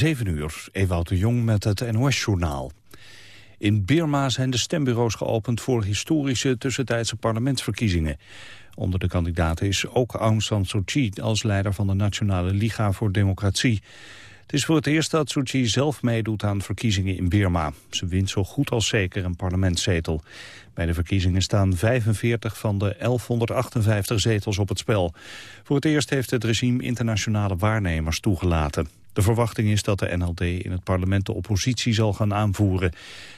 7 uur, Ewout de Jong met het NOS-journaal. In Birma zijn de stembureaus geopend voor historische tussentijdse parlementsverkiezingen. Onder de kandidaten is ook Aung San Suu Kyi als leider van de Nationale Liga voor Democratie. Het is voor het eerst dat Suu Kyi zelf meedoet aan verkiezingen in Birma. Ze wint zo goed als zeker een parlementszetel. Bij de verkiezingen staan 45 van de 1158 zetels op het spel. Voor het eerst heeft het regime internationale waarnemers toegelaten. De verwachting is dat de NLD in het parlement de oppositie zal gaan aanvoeren.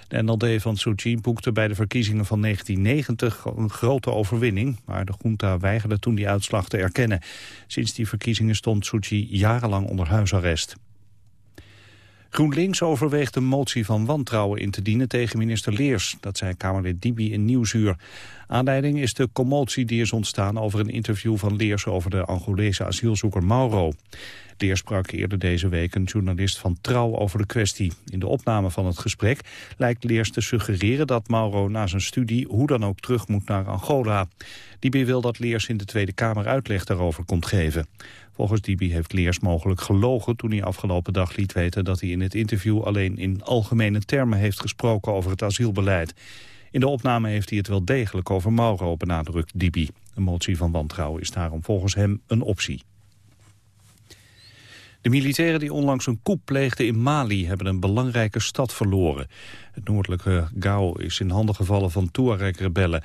De NLD van Suu Kyi boekte bij de verkiezingen van 1990 een grote overwinning, maar de junta weigerde toen die uitslag te erkennen. Sinds die verkiezingen stond Suu Kyi jarenlang onder huisarrest. GroenLinks overweegt een motie van wantrouwen in te dienen tegen minister Leers. Dat zei Kamerlid Dibi in Nieuwsuur. Aanleiding is de commotie die is ontstaan over een interview van Leers over de Angolese asielzoeker Mauro. Leers sprak eerder deze week een journalist van Trouw over de kwestie. In de opname van het gesprek lijkt Leers te suggereren dat Mauro na zijn studie hoe dan ook terug moet naar Angola. Dibi wil dat Leers in de Tweede Kamer uitleg daarover komt geven. Volgens Dibi heeft Leers mogelijk gelogen toen hij afgelopen dag liet weten dat hij in het interview alleen in algemene termen heeft gesproken over het asielbeleid. In de opname heeft hij het wel degelijk over Mauro, benadrukt Dibi. Een motie van wantrouwen is daarom volgens hem een optie. De militairen die onlangs een coup pleegden in Mali hebben een belangrijke stad verloren. Het noordelijke Gao is in handen gevallen van Tuareg-rebellen.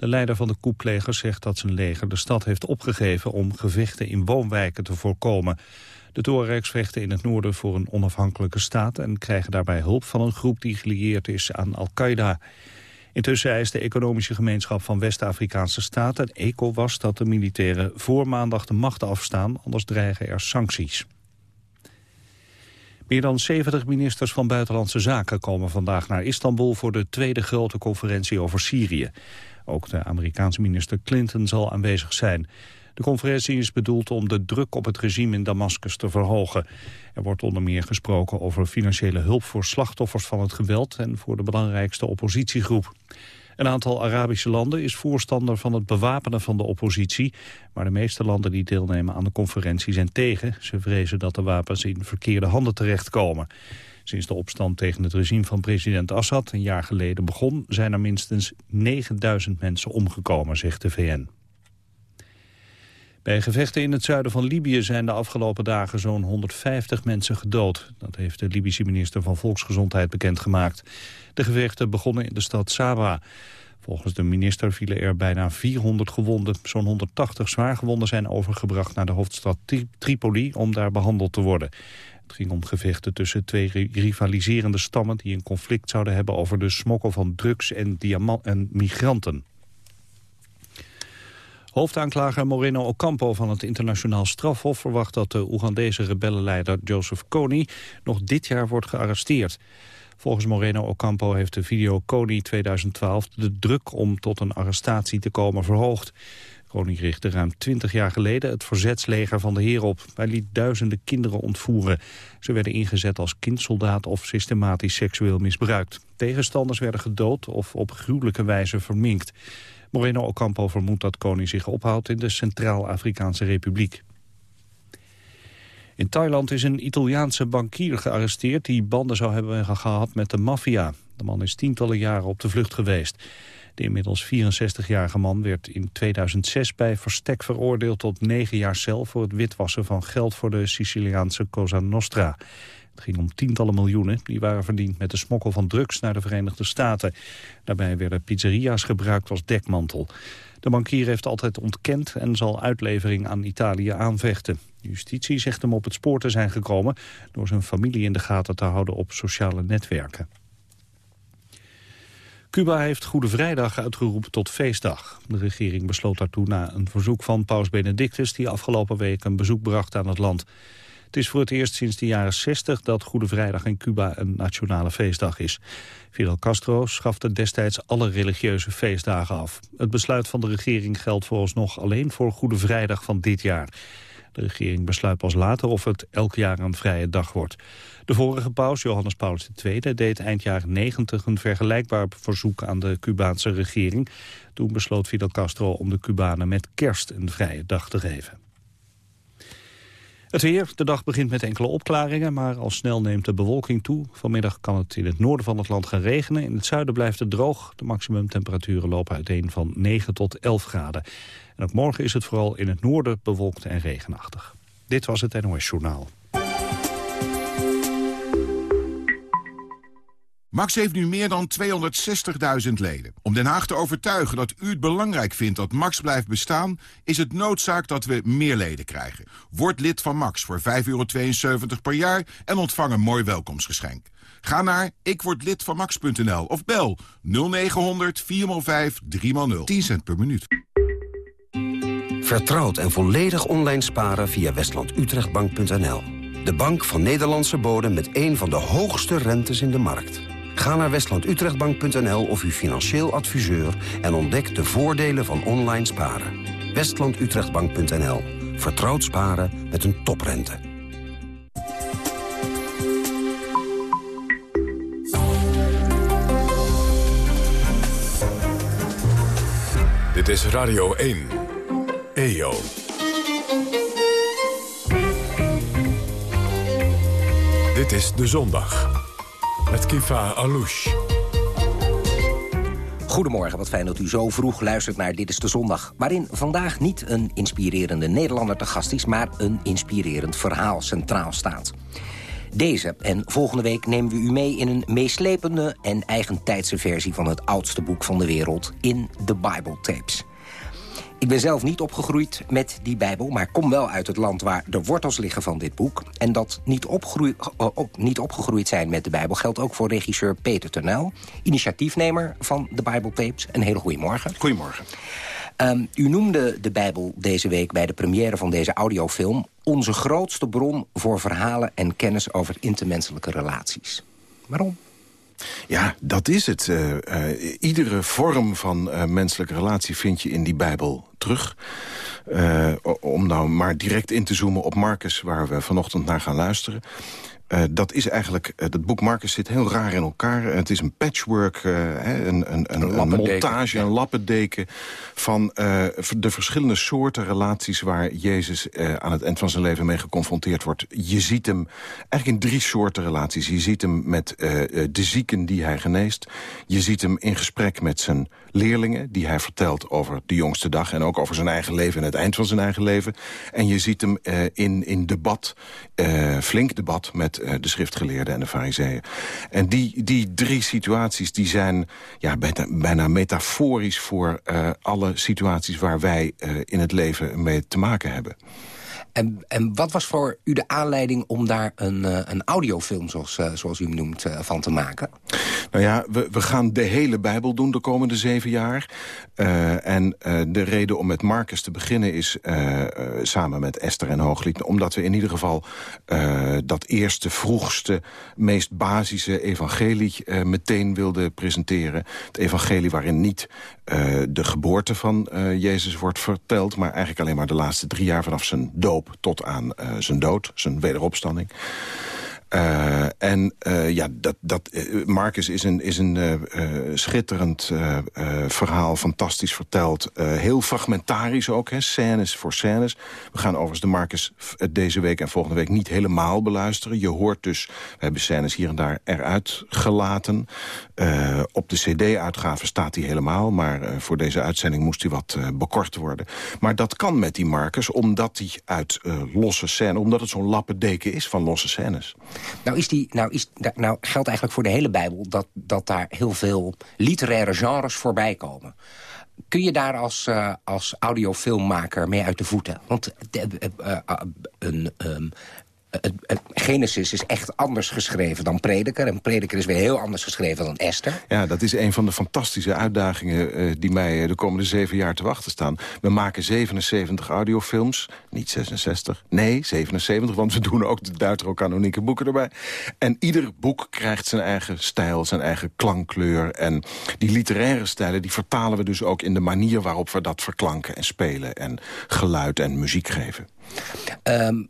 De leider van de coupplegers zegt dat zijn leger de stad heeft opgegeven om gevechten in woonwijken te voorkomen. De Tuaregs vechten in het noorden voor een onafhankelijke staat en krijgen daarbij hulp van een groep die gelieerd is aan Al-Qaeda. Intussen eist de economische gemeenschap van West-Afrikaanse staten, ECOWAS, dat de militairen voor maandag de macht afstaan, anders dreigen er sancties. Meer dan 70 ministers van Buitenlandse Zaken komen vandaag naar Istanbul voor de tweede grote conferentie over Syrië. Ook de Amerikaanse minister Clinton zal aanwezig zijn. De conferentie is bedoeld om de druk op het regime in Damascus te verhogen. Er wordt onder meer gesproken over financiële hulp voor slachtoffers van het geweld en voor de belangrijkste oppositiegroep. Een aantal Arabische landen is voorstander van het bewapenen van de oppositie. Maar de meeste landen die deelnemen aan de conferentie zijn tegen. Ze vrezen dat de wapens in verkeerde handen terechtkomen. Sinds de opstand tegen het regime van president Assad een jaar geleden begon... zijn er minstens 9000 mensen omgekomen, zegt de VN. Bij gevechten in het zuiden van Libië zijn de afgelopen dagen zo'n 150 mensen gedood. Dat heeft de Libische minister van Volksgezondheid bekendgemaakt. De gevechten begonnen in de stad Saba. Volgens de minister vielen er bijna 400 gewonden. Zo'n 180 zwaargewonden zijn overgebracht naar de hoofdstad Tripoli om daar behandeld te worden. Het ging om gevechten tussen twee rivaliserende stammen die een conflict zouden hebben over de smokkel van drugs en, en migranten. Hoofdaanklager Moreno Ocampo van het internationaal strafhof verwacht dat de Oegandese rebellenleider Joseph Kony nog dit jaar wordt gearresteerd. Volgens Moreno Ocampo heeft de video Kony 2012 de druk om tot een arrestatie te komen verhoogd. Kony richtte ruim 20 jaar geleden het verzetsleger van de heer op. Hij liet duizenden kinderen ontvoeren. Ze werden ingezet als kindsoldaat of systematisch seksueel misbruikt. Tegenstanders werden gedood of op gruwelijke wijze verminkt. Moreno Ocampo vermoedt dat Koning zich ophoudt in de Centraal-Afrikaanse Republiek. In Thailand is een Italiaanse bankier gearresteerd die banden zou hebben gehad met de maffia. De man is tientallen jaren op de vlucht geweest. De inmiddels 64-jarige man werd in 2006 bij verstek veroordeeld tot negen jaar cel voor het witwassen van geld voor de Siciliaanse Cosa Nostra. Het ging om tientallen miljoenen die waren verdiend met de smokkel van drugs naar de Verenigde Staten. Daarbij werden pizzeria's gebruikt als dekmantel. De bankier heeft altijd ontkend en zal uitlevering aan Italië aanvechten. Justitie zegt hem op het spoor te zijn gekomen door zijn familie in de gaten te houden op sociale netwerken. Cuba heeft Goede Vrijdag uitgeroepen tot feestdag. De regering besloot daartoe na een verzoek van paus Benedictus... die afgelopen week een bezoek bracht aan het land. Het is voor het eerst sinds de jaren 60 dat Goede Vrijdag in Cuba een nationale feestdag is. Fidel Castro schafte destijds alle religieuze feestdagen af. Het besluit van de regering geldt vooralsnog alleen voor Goede Vrijdag van dit jaar. De regering besluit pas later of het elk jaar een vrije dag wordt. De vorige paus, Johannes Paulus II, deed eind jaren 90 een vergelijkbaar verzoek aan de Cubaanse regering. Toen besloot Fidel Castro om de Cubanen met kerst een vrije dag te geven. Het weer. De dag begint met enkele opklaringen, maar al snel neemt de bewolking toe. Vanmiddag kan het in het noorden van het land gaan regenen. In het zuiden blijft het droog. De maximumtemperaturen lopen uiteen van 9 tot 11 graden. En ook morgen is het vooral in het noorden bewolkt en regenachtig. Dit was het NOS Journaal. Max heeft nu meer dan 260.000 leden. Om Den Haag te overtuigen dat u het belangrijk vindt dat Max blijft bestaan... is het noodzaak dat we meer leden krijgen. Word lid van Max voor 5,72 per jaar en ontvang een mooi welkomstgeschenk. Ga naar ikwordlidvanmax.nl of bel 0900 4x5 3x0. 10 cent per minuut. Vertrouwd en volledig online sparen via westlandutrechtbank.nl. De bank van Nederlandse bodem met een van de hoogste rentes in de markt. Ga naar westlandutrechtbank.nl of uw financieel adviseur... en ontdek de voordelen van online sparen. westlandutrechtbank.nl. Vertrouwd sparen met een toprente. Dit is Radio 1. EO. Dit is De Zondag. Met Kifa Alouche. Goedemorgen, wat fijn dat u zo vroeg luistert naar Dit is de Zondag. Waarin vandaag niet een inspirerende Nederlander te gast is... maar een inspirerend verhaal centraal staat. Deze en volgende week nemen we u mee in een meeslepende en eigentijdse versie van het oudste boek van de wereld, in de Bible Tapes. Ik ben zelf niet opgegroeid met die Bijbel... maar kom wel uit het land waar de wortels liggen van dit boek. En dat niet, opgegroeid, eh, op, niet opgegroeid zijn met de Bijbel... geldt ook voor regisseur Peter Turnel, initiatiefnemer van de Bijbeltapes. Een hele goede morgen. Goedemorgen. Um, u noemde de Bijbel deze week bij de première van deze audiofilm... onze grootste bron voor verhalen en kennis over intermenselijke relaties. Waarom? Ja, dat is het. Uh, uh, iedere vorm van uh, menselijke relatie vind je in die Bijbel terug. om nou maar direct in te zoomen op Marcus... waar we vanochtend naar gaan luisteren. Uh, dat is eigenlijk, uh, dat boek Marcus zit heel raar in elkaar. Uh, het is een patchwork, een, een, een, een, montage, een lappendeken... van de verschillende soorten relaties waar Jezus aan het eind van zijn leven mee geconfronteerd wordt. Je ziet hem eigenlijk in drie soorten relaties. Je ziet hem met de zieken die hij geneest. Je ziet hem in gesprek met zijn leerlingen... die hij vertelt over de jongste dag... en ook over zijn eigen leven en het eind van zijn eigen leven. En je ziet hem in, in debat, flink debat... met uh, de schriftgeleerden en de fariseeën. En die, die drie situaties die zijn ja, bijna, bijna metaforisch... voor uh, alle situaties waar wij uh, in het leven mee te maken hebben. En, en wat was voor u de aanleiding om daar een, uh, een audiofilm, zoals, uh, zoals u hem noemt, uh, van te maken? Nou ja, we, we gaan de hele Bijbel doen de komende zeven jaar. en de reden om met Marcus te beginnen is samen met Esther en Hooglied... omdat we in ieder geval dat eerste, vroegste, meest basische evangelie meteen wilden presenteren. Het evangelie waarin niet de geboorte van Jezus wordt verteld... maar eigenlijk alleen maar de laatste drie jaar vanaf zijn dood tot aan uh, zijn dood, zijn wederopstanding. Uh, en uh, ja, dat, dat, uh, Marcus is een, is een schitterend verhaal, fantastisch verteld. heel fragmentarisch ook, hè, scènes voor scènes. We gaan overigens de Marcus deze week en volgende week niet helemaal beluisteren. Je hoort dus, we hebben scènes hier en daar eruit gelaten. op de cd-uitgave staat hij helemaal, maar voor deze uitzending moest hij wat bekort worden. Maar dat kan met die Marcus, omdat hij uit losse scènes, omdat het zo'n lappendeken is van losse scènes. Nou, is die, nou, is, nou geldt eigenlijk voor de hele Bijbel... dat, dat daar heel veel literaire genres voorbij komen. Kun je daar als, uh, als audiofilmmaker mee uit de voeten? Want uh, uh, een, um, Genesis is echt anders geschreven dan Prediker. En Prediker is weer heel anders geschreven dan Esther. Ja, dat is een van de fantastische uitdagingen... Uh, die mij de komende zeven jaar te wachten staan. We maken 77 audiofilms, niet 66. Nee, 77, want we doen ook de Deuterocanonieke boeken erbij. En ieder boek krijgt zijn eigen stijl, zijn eigen klankkleur. En die literaire stijlen die vertalen we dus ook in de manier... waarop we dat verklanken en spelen en geluid en muziek geven. Um,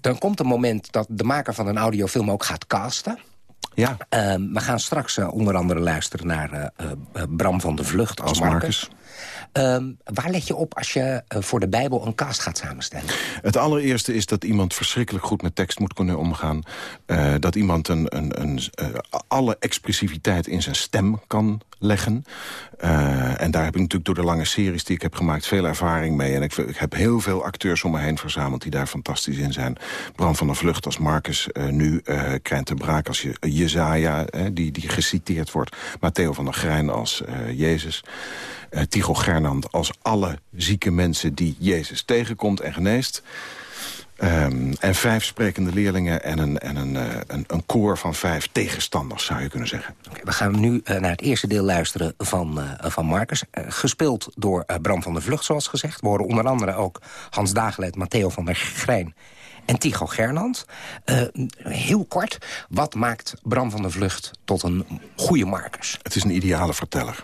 dan komt een moment dat de maker van een audiofilm ook gaat casten. Ja. Um, we gaan straks uh, onder andere luisteren naar uh, uh, Bram van de Vlucht als, als Marcus. Ehm, waar let je op als je voor de Bijbel een cast gaat samenstellen? Het allereerste is dat iemand verschrikkelijk goed met tekst moet kunnen omgaan. dat iemand een, een, een, alle expressiviteit in zijn stem kan leggen. en daar heb ik natuurlijk door de lange series die ik heb gemaakt... veel ervaring mee. En ik, ik heb heel veel acteurs om me heen verzameld... die daar fantastisch in zijn. Bram van der Vlucht als Marcus, nu uh, de Braak als je, Jezaja... die, die geciteerd wordt. Matteo van der Grijn als Jezus. Tycho Gernand als alle zieke mensen die Jezus tegenkomt en geneest. Um, en vijf sprekende leerlingen en een, en een, uh, een, een koor van vijf tegenstanders, zou je kunnen zeggen. Okay, we gaan nu uh, naar het eerste deel luisteren van, uh, van Marcus. gespeeld door Bram van der Vlucht, zoals gezegd. We horen onder andere ook Hans Dagelet, Matteo van der Grijn en Tycho Gernand. heel kort, wat maakt Bram van der Vlucht tot een goede Marcus? Het is een ideale verteller.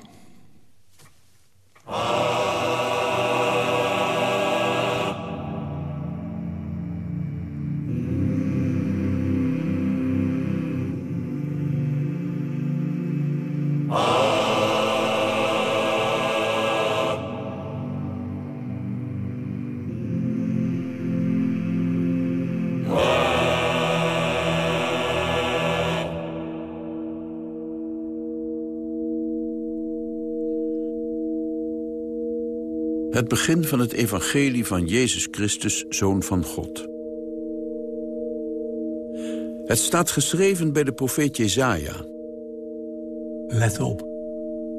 Het begin van het evangelie van Jezus Christus, Zoon van God. Het staat geschreven bij de profeet Jezaja. Let op.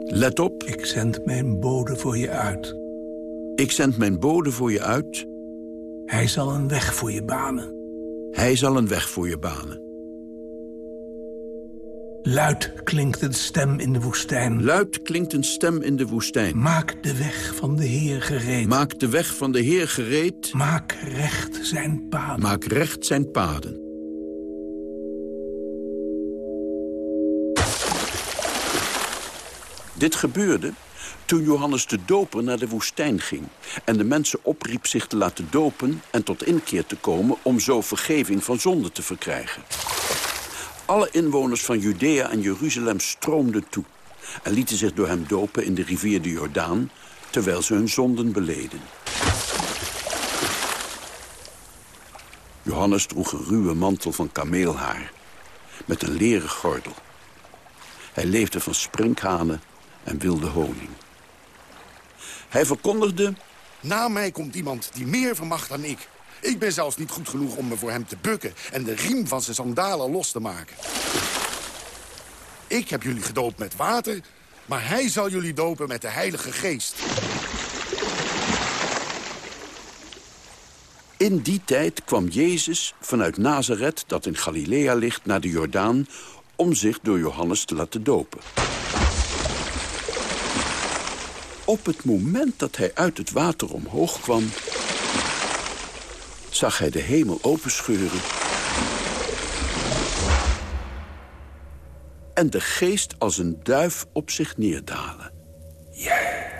Let op. Ik zend mijn bode voor je uit. Ik zend mijn bode voor je uit. Hij zal een weg voor je banen. Hij zal een weg voor je banen. Luid klinkt een stem in de woestijn. Luid klinkt een stem in de woestijn. Maak de weg van de Heer gereed. Maak de weg van de Heer gereed. Maak recht zijn paden. Maak recht zijn paden. Dit gebeurde toen Johannes de Doper naar de woestijn ging... en de mensen opriep zich te laten dopen en tot inkeer te komen... om zo vergeving van zonde te verkrijgen. Alle inwoners van Judea en Jeruzalem stroomden toe... en lieten zich door hem dopen in de rivier de Jordaan... terwijl ze hun zonden beleden. Johannes droeg een ruwe mantel van kameelhaar... met een leren gordel. Hij leefde van sprinkhanen en wilde honing. Hij verkondigde... Na mij komt iemand die meer vermacht dan ik... Ik ben zelfs niet goed genoeg om me voor hem te bukken... en de riem van zijn sandalen los te maken. Ik heb jullie gedoopt met water... maar hij zal jullie dopen met de Heilige Geest. In die tijd kwam Jezus vanuit Nazareth, dat in Galilea ligt, naar de Jordaan... om zich door Johannes te laten dopen. Op het moment dat hij uit het water omhoog kwam zag hij de hemel openscheuren... en de geest als een duif op zich neerdalen. Jij.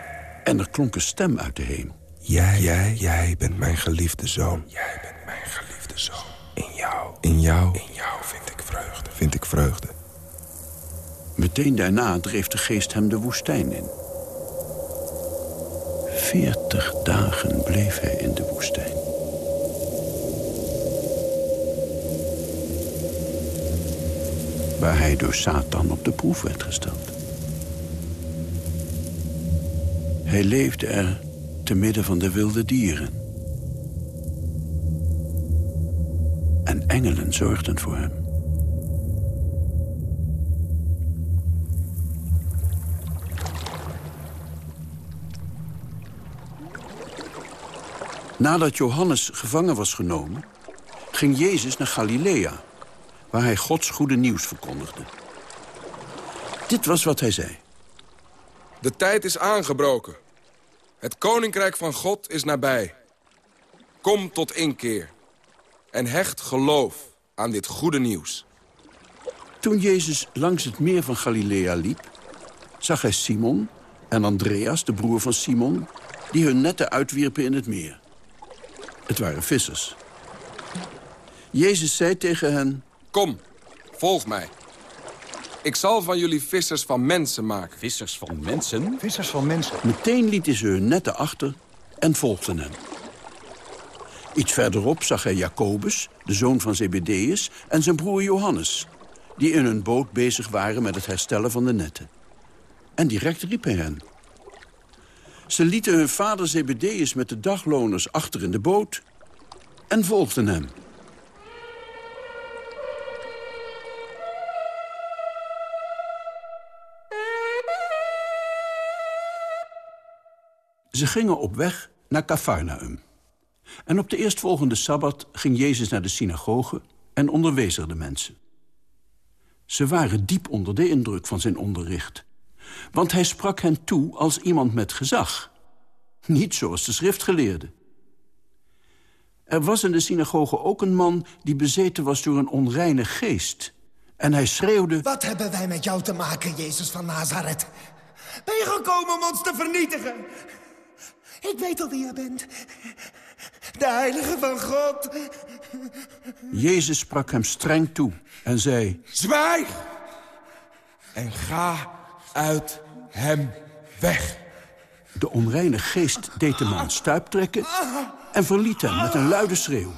En er klonk een stem uit de hemel. Jij, jij, jij bent mijn geliefde zoon. Jij bent mijn geliefde zoon. In jou. In jou. In jou vind ik vreugde. Vind ik vreugde. Meteen daarna dreef de geest hem de woestijn in. Veertig dagen bleef hij in de woestijn. waar hij door Satan op de proef werd gesteld. Hij leefde er te midden van de wilde dieren. En engelen zorgden voor hem. Nadat Johannes gevangen was genomen, ging Jezus naar Galilea waar hij Gods goede nieuws verkondigde. Dit was wat hij zei. De tijd is aangebroken. Het koninkrijk van God is nabij. Kom tot inkeer en hecht geloof aan dit goede nieuws. Toen Jezus langs het meer van Galilea liep... zag hij Simon en Andreas, de broer van Simon... die hun netten uitwierpen in het meer. Het waren vissers. Jezus zei tegen hen... Kom, volg mij. Ik zal van jullie vissers van mensen maken. Vissers van mensen? Vissers van mensen. Meteen lieten ze hun netten achter en volgden hem. Iets verderop zag hij Jacobus, de zoon van Zebedeus... en zijn broer Johannes, die in hun boot bezig waren met het herstellen van de netten. En direct riep hij hen. Ze lieten hun vader Zebedeus met de dagloners achter in de boot... en volgden hem. Ze gingen op weg naar Cafarnaum. En op de eerstvolgende Sabbat ging Jezus naar de synagoge en onderwees er de mensen. Ze waren diep onder de indruk van zijn onderricht. Want hij sprak hen toe als iemand met gezag. Niet zoals de schriftgeleerden. Er was in de synagoge ook een man die bezeten was door een onreine geest. En hij schreeuwde... Wat hebben wij met jou te maken, Jezus van Nazareth? Ben je gekomen om ons te vernietigen? Ik weet al wie je bent. De heilige van God. Jezus sprak hem streng toe en zei... Zwijg! En ga uit hem weg. De onreine geest deed de man stuiptrekken... en verliet hem met een luide schreeuw.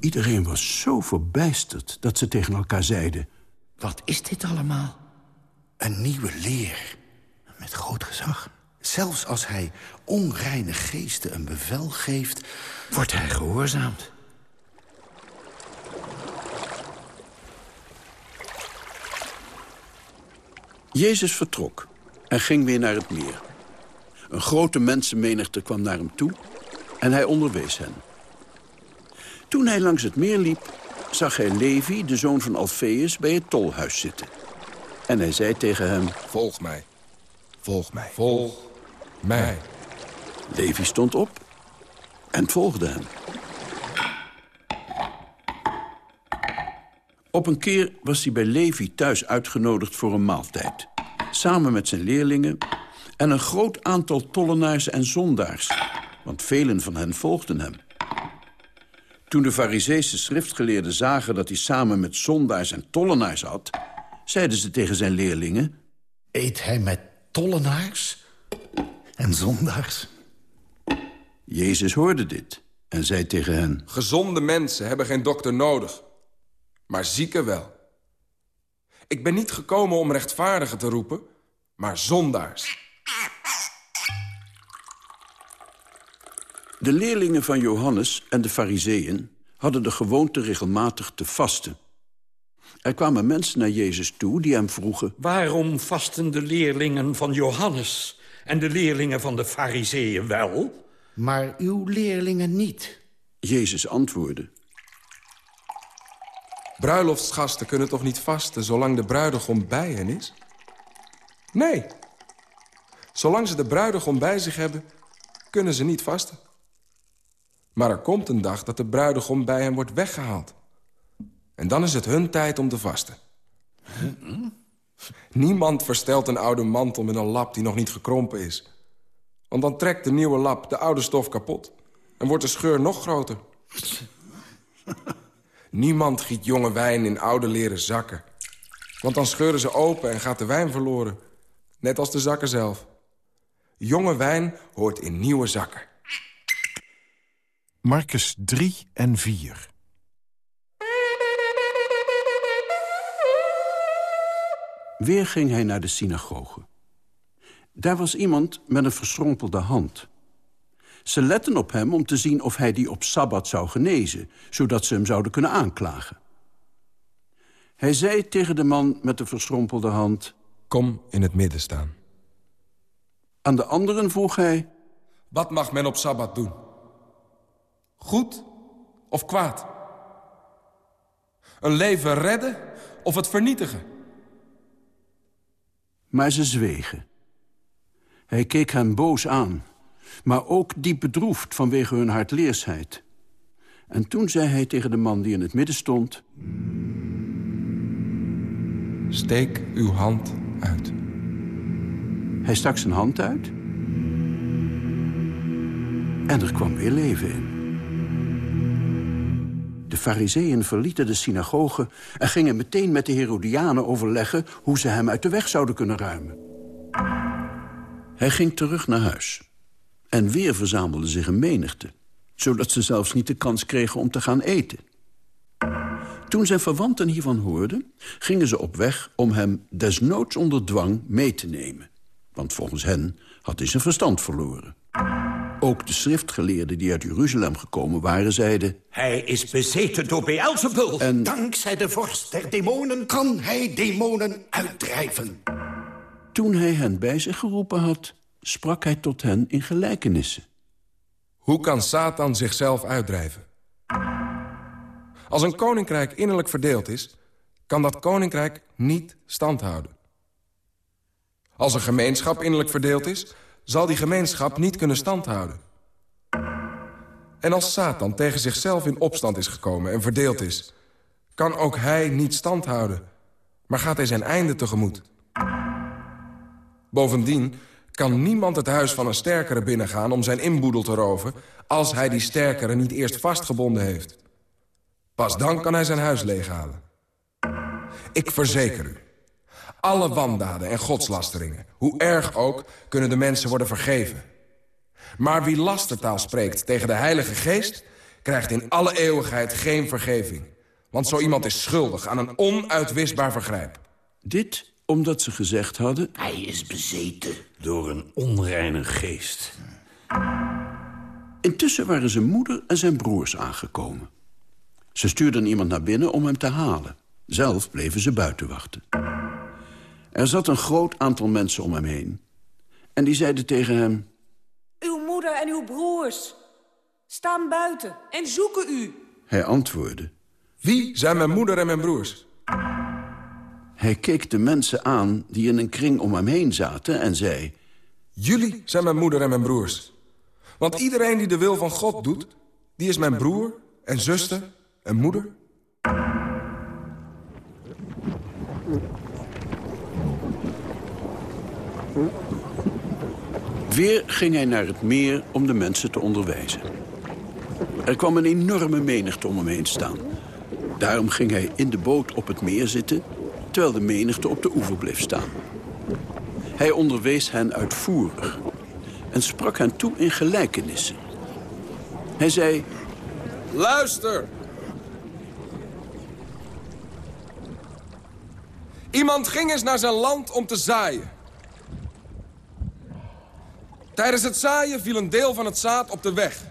Iedereen was zo verbijsterd dat ze tegen elkaar zeiden... Wat is dit allemaal? Een nieuwe leer. Met groot gezag. Zelfs als hij onreine geesten een bevel geeft... wordt hij gehoorzaamd. Jezus vertrok en ging weer naar het meer. Een grote mensenmenigte kwam naar hem toe en hij onderwees hen. Toen hij langs het meer liep, zag hij Levi, de zoon van Alfeus, bij het tolhuis zitten. En hij zei tegen hem... Volg mij. Volg mij. Volg mij. Levi stond op en volgde hem. Op een keer was hij bij Levi thuis uitgenodigd voor een maaltijd. Samen met zijn leerlingen en een groot aantal tollenaars en zondaars. Want velen van hen volgden hem. Toen de fariseese schriftgeleerden zagen dat hij samen met zondaars en tollenaars had... zeiden ze tegen zijn leerlingen... Eet hij met tollenaars en zondaars? Jezus hoorde dit en zei tegen hen... Gezonde mensen hebben geen dokter nodig, maar zieken wel. Ik ben niet gekomen om rechtvaardigen te roepen, maar zondaars. De leerlingen van Johannes en de fariseeën hadden de gewoonte regelmatig te vasten. Er kwamen mensen naar Jezus toe die hem vroegen... Waarom vasten de leerlingen van Johannes en de leerlingen van de fariseeën wel? Maar uw leerlingen niet. Jezus antwoordde... Bruiloftsgasten kunnen toch niet vasten zolang de bruidegom bij hen is? Nee. Zolang ze de bruidegom bij zich hebben, kunnen ze niet vasten. Maar er komt een dag dat de bruidegom bij hem wordt weggehaald. En dan is het hun tijd om te vasten. Niemand verstelt een oude mantel met een lap die nog niet gekrompen is. Want dan trekt de nieuwe lap de oude stof kapot. En wordt de scheur nog groter. Niemand giet jonge wijn in oude leren zakken. Want dan scheuren ze open en gaat de wijn verloren. Net als de zakken zelf. Jonge wijn hoort in nieuwe zakken. Marcus 3 en 4. Weer ging hij naar de synagoge. Daar was iemand met een verschrompelde hand. Ze letten op hem om te zien of hij die op Sabbat zou genezen... zodat ze hem zouden kunnen aanklagen. Hij zei tegen de man met de verschrompelde hand... Kom in het midden staan. Aan de anderen vroeg hij... Wat mag men op Sabbat doen? Goed of kwaad? Een leven redden of het vernietigen? Maar ze zwegen. Hij keek hen boos aan, maar ook diep bedroefd vanwege hun hardleersheid. En toen zei hij tegen de man die in het midden stond... Steek uw hand uit. Hij stak zijn hand uit. En er kwam weer leven in. De fariseeën verlieten de synagoge en gingen meteen met de Herodianen overleggen... hoe ze hem uit de weg zouden kunnen ruimen. Hij ging terug naar huis. En weer verzamelde zich een menigte. Zodat ze zelfs niet de kans kregen om te gaan eten. Toen zijn verwanten hiervan hoorden, gingen ze op weg om hem desnoods onder dwang mee te nemen. Want volgens hen had hij zijn verstand verloren. Ook de schriftgeleerden die uit Jeruzalem gekomen waren, zeiden... Hij is bezeten door Beelzebul. En Dankzij de vorst der demonen kan hij demonen uitdrijven. toen hij hen bij zich geroepen had, sprak hij tot hen in gelijkenissen. Hoe kan Satan zichzelf uitdrijven? Als een koninkrijk innerlijk verdeeld is... kan dat koninkrijk niet standhouden. Als een gemeenschap innerlijk verdeeld is... zal die gemeenschap niet kunnen standhouden. En als Satan tegen zichzelf in opstand is gekomen en verdeeld is... kan ook hij niet standhouden, maar gaat hij zijn einde tegemoet. Bovendien kan niemand het huis van een sterkere binnengaan om zijn inboedel te roven... als hij die sterkere niet eerst vastgebonden heeft. Pas dan kan hij zijn huis leeghalen. Ik verzeker u, alle wandaden en godslasteringen, hoe erg ook, kunnen de mensen worden vergeven. Maar wie lastertaal spreekt tegen de Heilige Geest... krijgt in alle eeuwigheid geen vergeving. Want zo iemand is schuldig aan een onuitwisbaar vergrijp. Dit omdat ze gezegd hadden... Hij is bezeten. Door een onreine geest. Intussen waren zijn moeder en zijn broers aangekomen. Ze stuurden iemand naar binnen om hem te halen. Zelf bleven ze buiten wachten. Er zat een groot aantal mensen om hem heen. En die zeiden tegen hem... Uw moeder en uw broers staan buiten en zoeken u. Hij antwoordde... Wie zijn mijn moeder en mijn broers? Hij keek de mensen aan die in een kring om hem heen zaten en zei... Jullie zijn mijn moeder en mijn broers. Want iedereen die de wil van God doet... die is mijn broer en zuster en moeder. Weer ging hij naar het meer om de mensen te onderwijzen. Er kwam een enorme menigte om hem heen staan. Daarom ging hij in de boot op het meer zitten... terwijl de menigte op de oever bleef staan. Hij onderwees hen uitvoerig en sprak hen toe in gelijkenissen. Hij zei... Luister! Iemand ging eens naar zijn land om te zaaien. Tijdens het zaaien viel een deel van het zaad op de weg.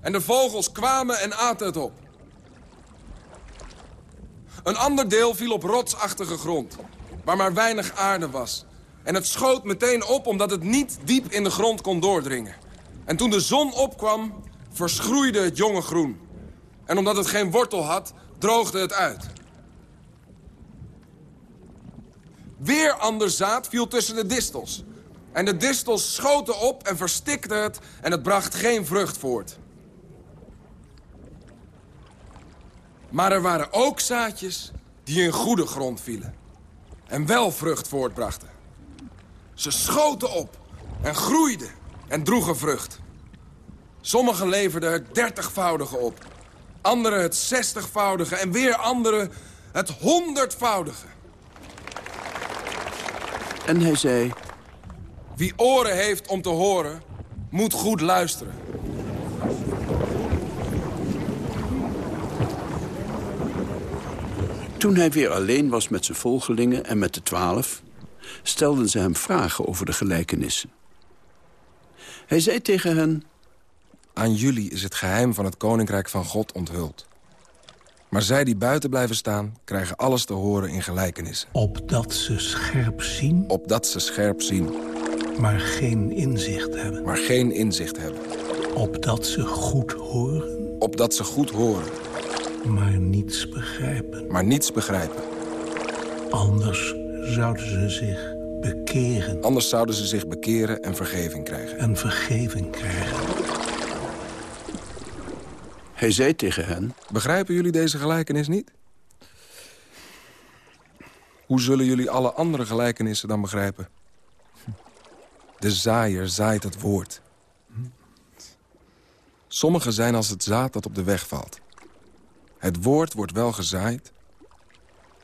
En de vogels kwamen en aten het op. Een ander deel viel op rotsachtige grond, waar maar weinig aarde was. En het schoot meteen op omdat het niet diep in de grond kon doordringen. En toen de zon opkwam, verschroeide het jonge groen. En omdat het geen wortel had, droogde het uit. Weer ander zaad viel tussen de distels. En de distels schoten op en verstikten het en het bracht geen vrucht voort. Maar er waren ook zaadjes die in goede grond vielen. En wel vrucht voortbrachten. Ze schoten op en groeiden en droegen vrucht. Sommigen leverden het dertigvoudige op. Anderen het zestigvoudige en weer anderen het honderdvoudige. En hij zei... Wie oren heeft om te horen, moet goed luisteren. Toen hij weer alleen was met zijn volgelingen en met de twaalf... stelden ze hem vragen over de gelijkenissen. Hij zei tegen hen... Aan jullie is het geheim van het koninkrijk van God onthuld. Maar zij die buiten blijven staan, krijgen alles te horen in gelijkenissen. Opdat ze scherp zien, Opdat ze scherp zien, maar geen inzicht hebben. maar geen inzicht hebben. Opdat ze goed horen, Opdat ze goed horen, maar niets begrijpen. maar niets begrijpen. Anders zouden ze zich bekeren Anders zouden ze zich bekeren en vergeving krijgen. en vergeving krijgen. Hij zei tegen hen... Begrijpen jullie deze gelijkenis niet? Hoe zullen jullie alle andere gelijkenissen dan begrijpen? De zaaier zaait het woord. Sommige zijn als het zaad dat op de weg valt. Het woord wordt wel gezaaid,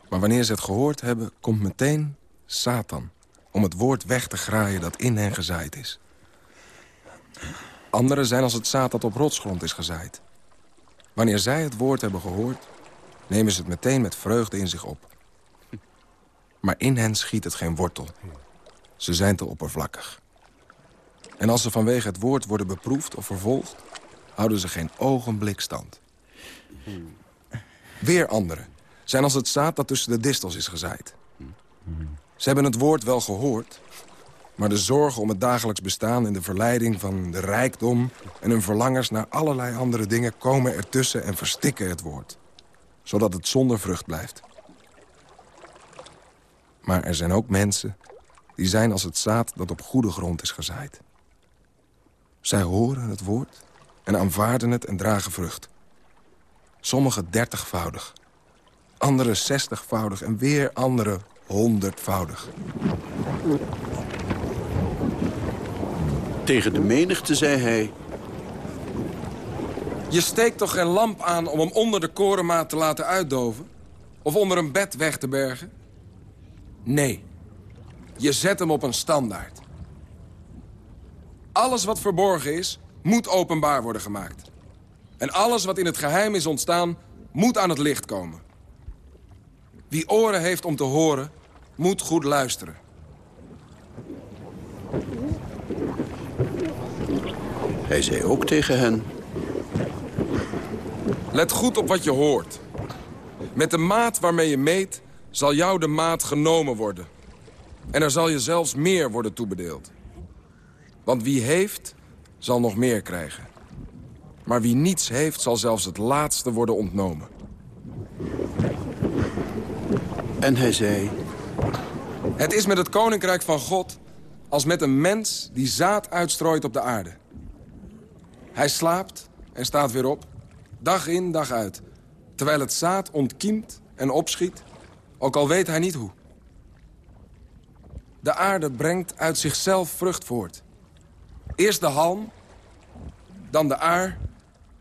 maar wanneer ze het gehoord hebben... komt meteen Satan om het woord weg te graaien dat in hen gezaaid is. Anderen zijn als het zaad dat op rotsgrond is gezaaid. Wanneer zij het woord hebben gehoord, nemen ze het meteen met vreugde in zich op. Maar in hen schiet het geen wortel. Ze zijn te oppervlakkig. En als ze vanwege het woord worden beproefd of vervolgd... houden ze geen ogenblik stand. Weer anderen zijn als het zaad dat tussen de distels is gezaaid. Ze hebben het woord wel gehoord... maar de zorgen om het dagelijks bestaan en de verleiding van de rijkdom... en hun verlangers naar allerlei andere dingen komen ertussen en verstikken het woord. Zodat het zonder vrucht blijft. Maar er zijn ook mensen die zijn als het zaad dat op goede grond is gezaaid. Zij horen het woord en aanvaarden het en dragen vrucht. Sommigen dertigvoudig, anderen zestigvoudig en weer anderen honderdvoudig. Tegen de menigte zei hij... Je steekt toch geen lamp aan om hem onder de korenmaat te laten uitdoven? Of onder een bed weg te bergen? Nee, je zet hem op een standaard. Alles wat verborgen is, moet openbaar worden gemaakt. En alles wat in het geheim is ontstaan, moet aan het licht komen. Wie oren heeft om te horen, moet goed luisteren. Hij zei ook tegen hen... Let goed op wat je hoort. Met de maat waarmee je meet, zal jou de maat genomen worden. En er zal je zelfs meer worden toebedeeld. Want wie heeft, zal nog meer krijgen. Maar wie niets heeft, zal zelfs het laatste worden ontnomen. En hij zei... Het is met het koninkrijk van God als met een mens die zaad uitstrooit op de aarde. Hij slaapt en staat weer op, dag in, dag uit. Terwijl het zaad ontkiemt en opschiet, ook al weet hij niet hoe. De aarde brengt uit zichzelf vrucht voort. Eerst de halm, dan de aar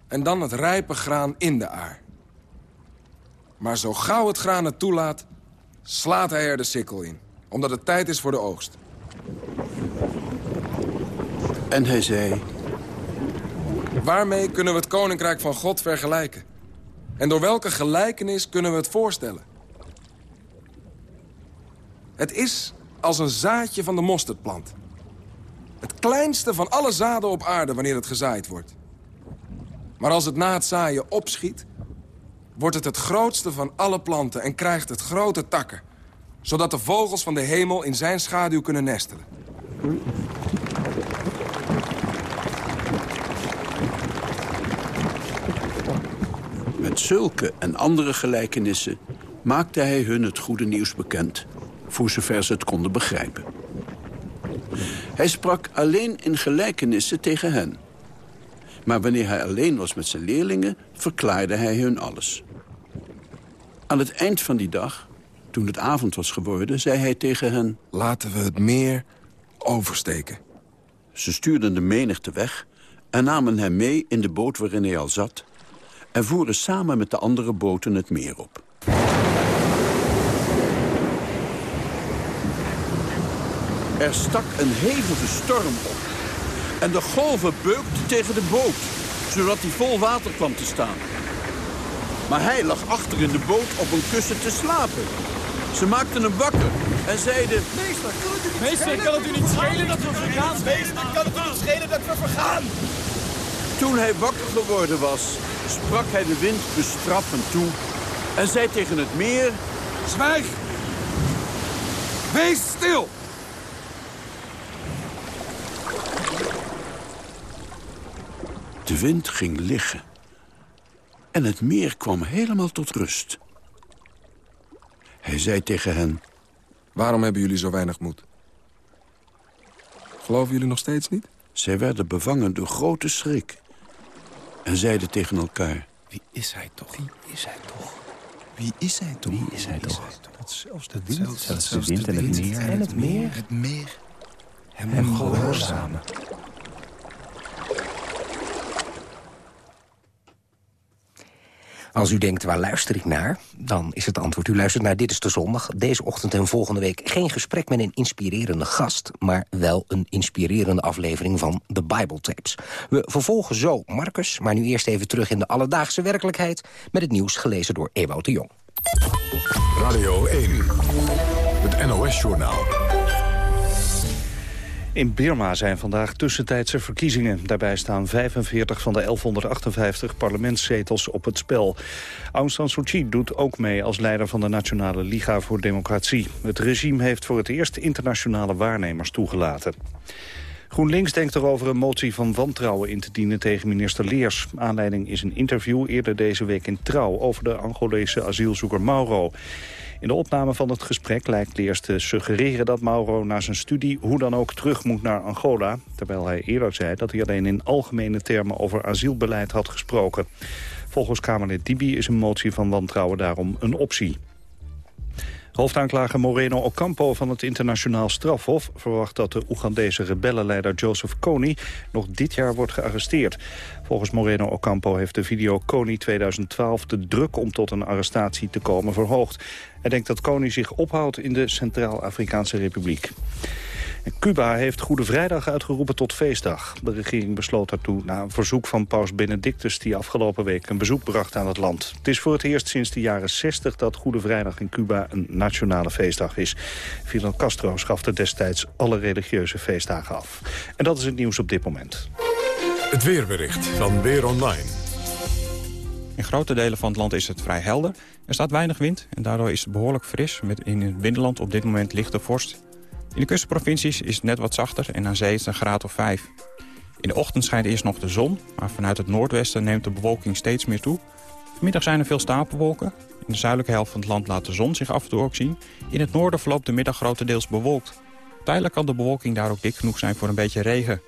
en dan het rijpe graan in de aar. Maar zo gauw het graan het toelaat, slaat hij er de sikkel in. Omdat het tijd is voor de oogst. En hij zei... Waarmee kunnen we het koninkrijk van God vergelijken? En door welke gelijkenis kunnen we het voorstellen? Het is als een zaadje van de mosterdplant. Het kleinste van alle zaden op aarde wanneer het gezaaid wordt. Maar als het na het zaaien opschiet... wordt het het grootste van alle planten en krijgt het grote takken... zodat de vogels van de hemel in zijn schaduw kunnen nestelen. Met zulke en andere gelijkenissen maakte hij hun het goede nieuws bekend... voor zover ze het konden begrijpen. Hij sprak alleen in gelijkenissen tegen hen. Maar wanneer hij alleen was met zijn leerlingen, verklaarde hij hun alles. Aan het eind van die dag, toen het avond was geworden, zei hij tegen hen... Laten we het meer oversteken. Ze stuurden de menigte weg en namen hem mee in de boot waarin hij al zat... en voeren samen met de andere boten het meer op. Er stak een hevige storm op. En de golven beukten tegen de boot, zodat hij vol water kwam te staan. Maar hij lag achter in de boot op een kussen te slapen. Ze maakten hem wakker en zeiden... Meester, kan het u niet Meester, schelen? kan het u niet schelen dat we vergaan? Meester, kan het u niet schelen dat we vergaan? Toen hij wakker geworden was, sprak hij de wind bestraffend toe... en zei tegen het meer... Zwijg! Wees stil! De wind ging liggen. En het meer kwam helemaal tot rust. Hij zei tegen hen... Waarom hebben jullie zo weinig moed? Geloven jullie nog steeds niet? Zij werden bevangen door grote schrik. En zeiden tegen elkaar... Wie is hij toch? Wie is hij toch? Wie is hij toch? Wie is hij toch? Dat zelfs de wind, zelfs de wind en het meer en het meer het meer hem, hem gehoorzamen. Als u denkt, waar luister ik naar? Dan is het antwoord, u luistert naar Dit is de Zondag. Deze ochtend en volgende week geen gesprek met een inspirerende gast... maar wel een inspirerende aflevering van de Bible Tapes. We vervolgen zo Marcus, maar nu eerst even terug in de alledaagse werkelijkheid... met het nieuws gelezen door Ewout de Jong. Radio 1, het NOS-journaal. In Birma zijn vandaag tussentijdse verkiezingen. Daarbij staan 45 van de 1158 parlementszetels op het spel. Aung San Suu Kyi doet ook mee als leider van de Nationale Liga voor Democratie. Het regime heeft voor het eerst internationale waarnemers toegelaten. GroenLinks denkt erover een motie van wantrouwen in te dienen tegen minister Leers. Aanleiding is een interview eerder deze week in Trouw over de Angolese asielzoeker Mauro. In de opname van het gesprek lijkt Leers te suggereren dat Mauro na zijn studie hoe dan ook terug moet naar Angola. Terwijl hij eerder zei dat hij alleen in algemene termen over asielbeleid had gesproken. Volgens Kamerlid Dibi is een motie van wantrouwen daarom een optie. Hoofdaanklager Moreno Ocampo van het internationaal strafhof verwacht dat de Oegandese rebellenleider Joseph Kony nog dit jaar wordt gearresteerd. Volgens Moreno Ocampo heeft de video Kony 2012 de druk om tot een arrestatie te komen verhoogd. Hij denkt dat Kony zich ophoudt in de Centraal-Afrikaanse Republiek. Cuba heeft Goede Vrijdag uitgeroepen tot feestdag. De regering besloot daartoe na een verzoek van paus Benedictus... die afgelopen week een bezoek bracht aan het land. Het is voor het eerst sinds de jaren 60 dat Goede Vrijdag in Cuba een nationale feestdag is. Fidel Castro schafte destijds alle religieuze feestdagen af. En dat is het nieuws op dit moment. Het weerbericht van Weer Online. In grote delen van het land is het vrij helder. Er staat weinig wind en daardoor is het behoorlijk fris... met in het binnenland op dit moment lichte vorst in de kustprovincies is het net wat zachter en aan zee is het een graad of 5. In de ochtend schijnt eerst nog de zon, maar vanuit het noordwesten neemt de bewolking steeds meer toe. Vanmiddag zijn er veel stapelwolken. In de zuidelijke helft van het land laat de zon zich af en toe ook zien. In het noorden verloopt de middag grotendeels bewolkt. Tijdelijk kan de bewolking daar ook dik genoeg zijn voor een beetje regen.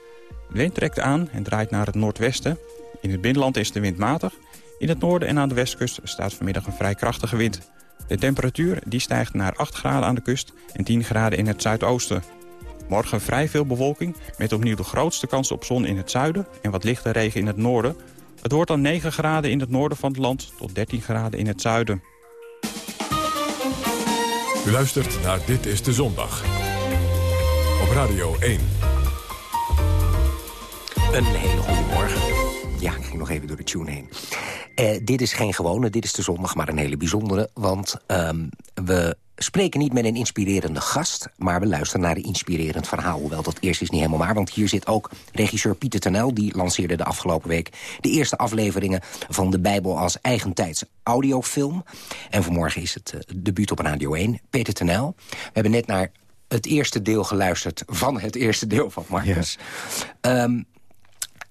De wind trekt aan en draait naar het noordwesten. In het binnenland is de wind matig. In het noorden en aan de westkust staat vanmiddag een vrij krachtige wind. De temperatuur die stijgt naar 8 graden aan de kust en 10 graden in het zuidoosten. Morgen vrij veel bewolking met opnieuw de grootste kans op zon in het zuiden en wat lichte regen in het noorden. Het wordt dan 9 graden in het noorden van het land tot 13 graden in het zuiden. U luistert naar Dit is de Zondag. Op Radio 1. Een hele goede morgen. Ja, ik ging nog even door de tune heen. Uh, dit is geen gewone, dit is de zondag, maar een hele bijzondere. Want um, we spreken niet met een inspirerende gast... maar we luisteren naar een inspirerend verhaal. Hoewel dat eerst is niet helemaal waar, want hier zit ook regisseur Pieter Tenel... die lanceerde de afgelopen week de eerste afleveringen... van de Bijbel als eigentijds audiofilm. En vanmorgen is het uh, debuut op Radio 1. Peter Tenel, we hebben net naar het eerste deel geluisterd... van het eerste deel van Marcus. Ja. Um,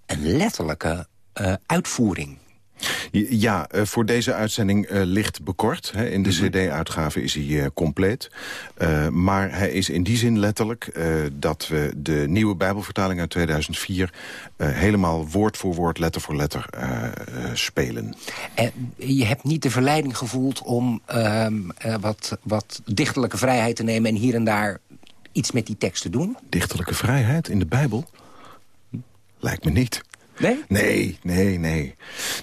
een letterlijke uh, uitvoering ja, uh, voor deze uitzending uh, ligt bekort. Hè. In de -hmm. cd-uitgave is hij uh, compleet. maar hij is in die zin letterlijk dat we de nieuwe bijbelvertaling uit 2004... helemaal woord voor woord, letter voor letter spelen. En je hebt niet de verleiding gevoeld om ehm, wat, wat dichterlijke vrijheid te nemen... en hier en daar iets met die tekst te doen? Dichterlijke vrijheid in de Bijbel? Lijkt me niet. Nee? Nee, nee, nee.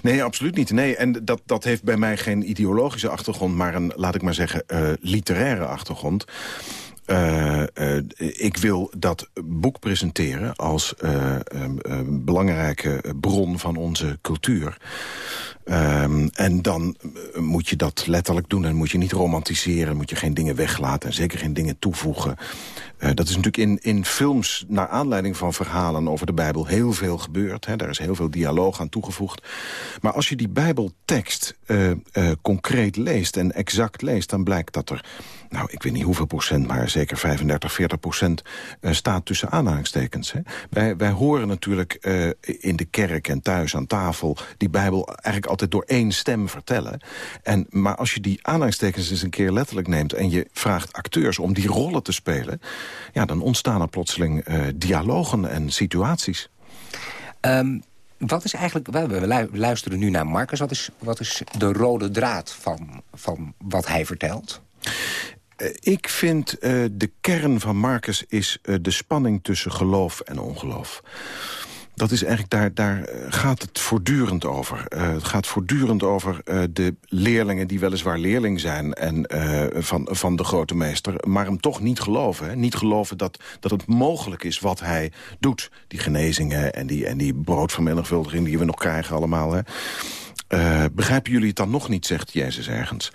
Nee, absoluut niet. Nee, en dat, dat heeft bij mij geen ideologische achtergrond... maar een, laat ik maar zeggen, uh, literaire achtergrond. Uh, uh, ik wil dat boek presenteren als belangrijke bron van onze cultuur. Um, en dan moet je dat letterlijk doen. En moet je niet romantiseren, moet je geen dingen weglaten... en zeker geen dingen toevoegen. Uh, dat is natuurlijk in, in films, naar aanleiding van verhalen over de Bijbel... heel veel gebeurd. Hè. Daar is heel veel dialoog aan toegevoegd. Maar als je die Bijbeltekst uh, concreet leest en exact leest... dan blijkt dat er nou, ik weet niet hoeveel procent, maar zeker 35, 40 procent uh, staat tussen aanhalingstekens. Hè. Wij, wij horen natuurlijk uh, in de kerk en thuis aan tafel die Bijbel eigenlijk altijd door één stem vertellen. En, maar als je die aanhalingstekens eens een keer letterlijk neemt en je vraagt acteurs om die rollen te spelen, ja, dan ontstaan er plotseling uh, dialogen en situaties. Um Wat is eigenlijk, we luisteren nu naar Marcus. Wat is, wat is de rode draad van, van wat hij vertelt? Uh, ik vind uh, de kern van Marcus is uh, de spanning tussen geloof en ongeloof. Dat is eigenlijk, daar, daar gaat het voortdurend over. Het gaat voortdurend over de leerlingen die weliswaar leerling zijn... En, van, van de grote meester, maar hem toch niet geloven. Hè? Niet geloven dat, dat het mogelijk is wat hij doet. Die genezingen en die, en die broodvermenigvuldiging die we nog krijgen allemaal. Hè? begrijpen jullie het dan nog niet, zegt Jezus ergens.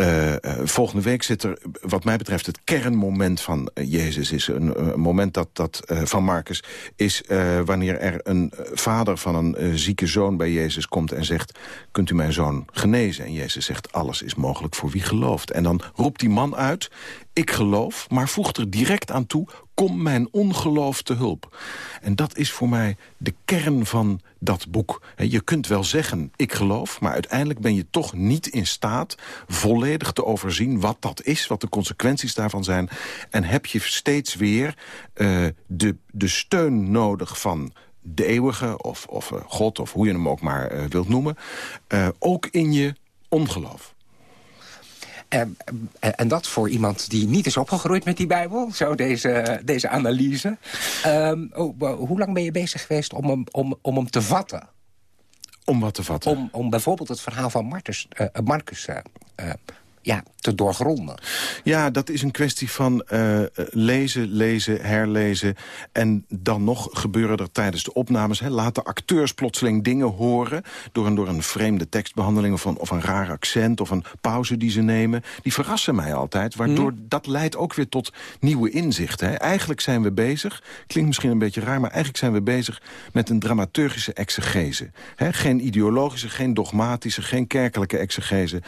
Uh, volgende week zit er, wat mij betreft, het kernmoment van uh, Jezus. is een, een, moment dat, dat van Marcus is wanneer er een vader van een zieke zoon bij Jezus komt en zegt... kunt u mijn zoon genezen? En Jezus zegt, alles is mogelijk voor wie gelooft. En dan roept die man uit, ik geloof, maar voegt er direct aan toe... kom mijn ongeloof te hulp. En dat is voor mij de kern van dat boek. Je kunt wel zeggen, ik geloof, maar uiteindelijk ben je toch niet in staat... volledig te overzien wat dat is, wat de consequenties daarvan zijn. En heb je steeds weer uh, de, de steun nodig van de eeuwige, of, of uh, God, of hoe je hem ook maar uh, wilt noemen... ook in je ongeloof. En, en, dat voor iemand die niet is opgegroeid met die Bijbel, zo deze, deze analyse. Um, oh, hoe lang ben je bezig geweest om hem, om, om hem te vatten? Om wat te vatten? Om, om bijvoorbeeld het verhaal van Marcus, uh, Marcus uh, uh, ja, te doorgronden. Ja, dat is een kwestie van uh, lezen, lezen, herlezen. En dan nog gebeuren er tijdens de opnames... Hè, laten acteurs plotseling dingen horen... door een, door een vreemde tekstbehandeling of een, of een raar accent... of een pauze die ze nemen. Die verrassen mij altijd, waardoor mm. dat leidt ook weer tot nieuwe inzichten. Hè. Eigenlijk zijn we bezig, klinkt misschien een beetje raar... maar eigenlijk zijn we bezig met een dramaturgische exegese. Hè. Geen ideologische, geen dogmatische, geen kerkelijke exegese...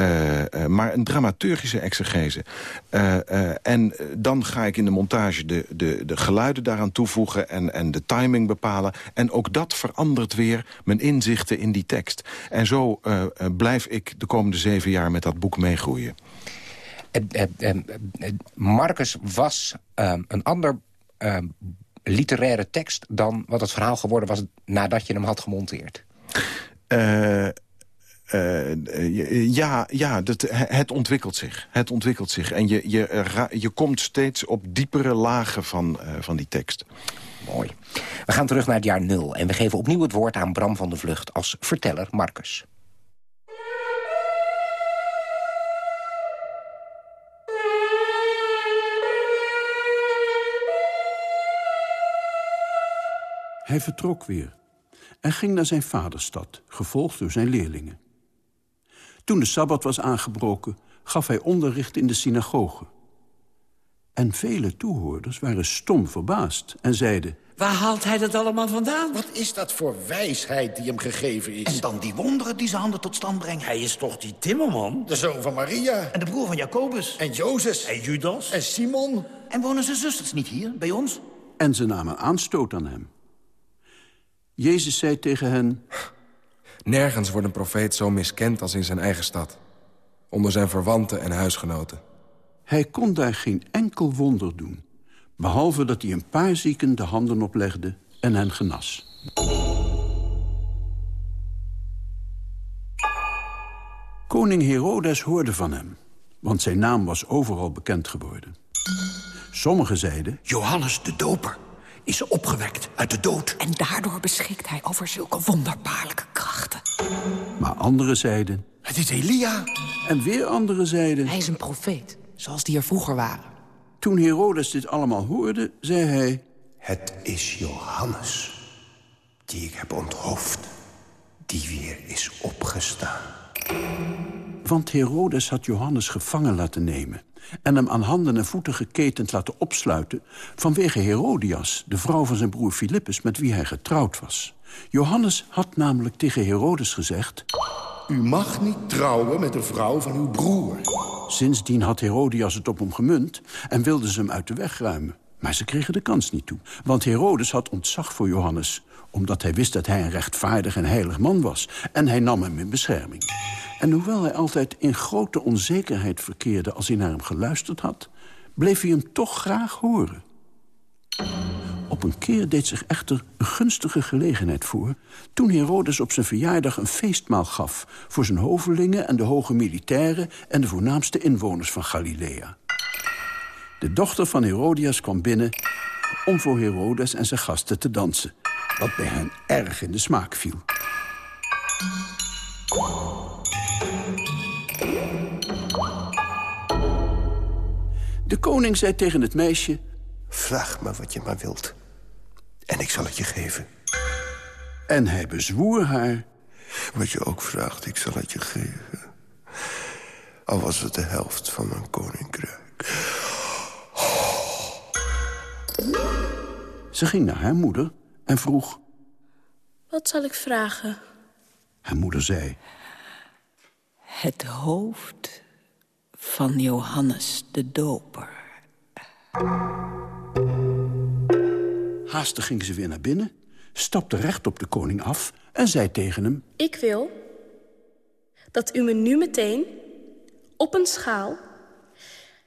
Uh, uh, maar een dramaturgische exegese. Uh, uh, en dan ga ik in de montage de, de, de geluiden daaraan toevoegen... En, en de timing bepalen. En ook dat verandert weer mijn inzichten in die tekst. En zo uh, blijf ik de komende zeven jaar met dat boek meegroeien. Marcus was ehm, een ander ehm, literaire tekst... dan wat het verhaal geworden was nadat je hem had gemonteerd. Uh, uh, ja, ja dat, het ontwikkelt zich. Het ontwikkelt zich. En je, je, je komt steeds op diepere lagen van, uh, van die tekst. Mooi. We gaan terug naar het jaar nul. En we geven opnieuw het woord aan Bram van de Vlucht als verteller Marcus. Hij vertrok weer en ging naar zijn vaderstad, gevolgd door zijn leerlingen. Toen de Sabbat was aangebroken, gaf hij onderricht in de synagoge. En vele toehoorders waren stom verbaasd en zeiden... Waar haalt hij dat allemaal vandaan? Wat is dat voor wijsheid die hem gegeven is? En dan die wonderen die zijn handen tot stand brengt. Hij is toch die timmerman? De zoon van Maria. En de broer van Jacobus. En Jozef. En Judas. En Simon. En wonen zijn zusters niet hier, bij ons? En ze namen aanstoot aan hem. Jezus zei tegen hen... Nergens wordt een profeet zo miskend als in zijn eigen stad. Onder zijn verwanten en huisgenoten. Hij kon daar geen enkel wonder doen. Behalve dat hij een paar zieken de handen oplegde en hen genas. Koning Herodes hoorde van hem, want zijn naam was overal bekend geworden. Sommigen zeiden... Johannes de Doper is opgewekt uit de dood. En daardoor beschikt hij over zulke wonderbaarlijke krachten. Maar anderen zeiden... Het is Elia. En weer anderen zeiden... Hij is een profeet, zoals die er vroeger waren. Toen Herodes dit allemaal hoorde, zei hij... Het is Johannes, die ik heb onthoofd, die weer is opgestaan. Want Herodes had Johannes gevangen laten nemen en hem aan handen en voeten geketend laten opsluiten... vanwege Herodias, de vrouw van zijn broer Filippus... met wie hij getrouwd was. Johannes had namelijk tegen Herodes gezegd... U mag niet trouwen met de vrouw van uw broer. Sindsdien had Herodias het op hem gemunt... en wilde ze hem uit de weg ruimen. Maar ze kregen de kans niet toe. Want Herodes had ontzag voor Johannes omdat hij wist dat hij een rechtvaardig en heilig man was. En hij nam hem in bescherming. En hoewel hij altijd in grote onzekerheid verkeerde... als hij naar hem geluisterd had, bleef hij hem toch graag horen. Op een keer deed zich echter een gunstige gelegenheid voor... toen Herodes op zijn verjaardag een feestmaal gaf... voor zijn hovelingen en de hoge militairen... en de voornaamste inwoners van Galilea. De dochter van Herodias kwam binnen om voor Herodes en zijn gasten te dansen... wat bij hen erg in de smaak viel. De koning zei tegen het meisje... Vraag me wat je maar wilt. En ik zal het je geven. En hij bezwoer haar... Wat je ook vraagt, ik zal het je geven. Al was het de helft van mijn koninkrijk. Ze ging naar haar moeder en vroeg... Wat zal ik vragen? Haar moeder zei... Het hoofd van Johannes de Doper. Haastig ging ze weer naar binnen, stapte recht op de koning af... en zei tegen hem... Ik wil dat u me nu meteen op een schaal...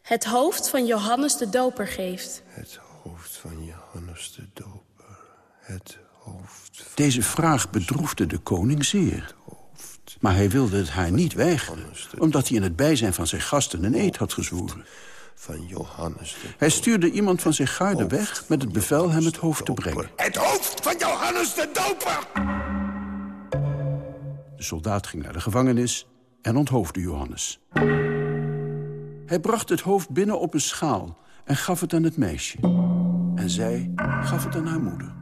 het hoofd van Johannes de Doper geeft. Het hoofd van Johannes de Doper. Het hoofd van... Deze vraag bedroefde de koning zeer. Maar hij wilde het haar niet weigeren... omdat hij in het bijzijn van zijn gasten een eed had gezworen. Van Johannes Hij stuurde iemand van zijn garde weg met het bevel hem het hoofd te brengen. Het hoofd van Johannes de Doper! De soldaat ging naar de gevangenis en onthoofde Johannes. Hij bracht het hoofd binnen op een schaal en gaf het aan het meisje. En zij gaf het aan haar moeder.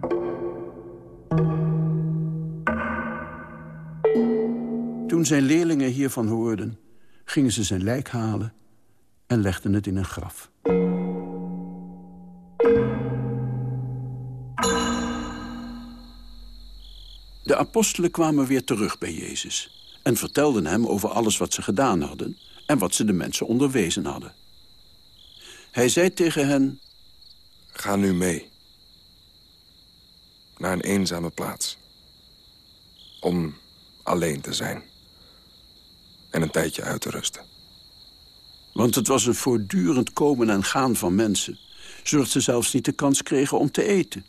Toen zijn leerlingen hiervan hoorden, gingen ze zijn lijk halen en legden het in een graf. De apostelen kwamen weer terug bij Jezus en vertelden hem over alles wat ze gedaan hadden en wat ze de mensen onderwezen hadden. Hij zei tegen hen... Ga nu mee. Naar een eenzame plaats. Om alleen te zijn. En een tijdje uit te rusten. Want het was een voortdurend komen en gaan van mensen... zodat ze zelfs niet de kans kregen om te eten.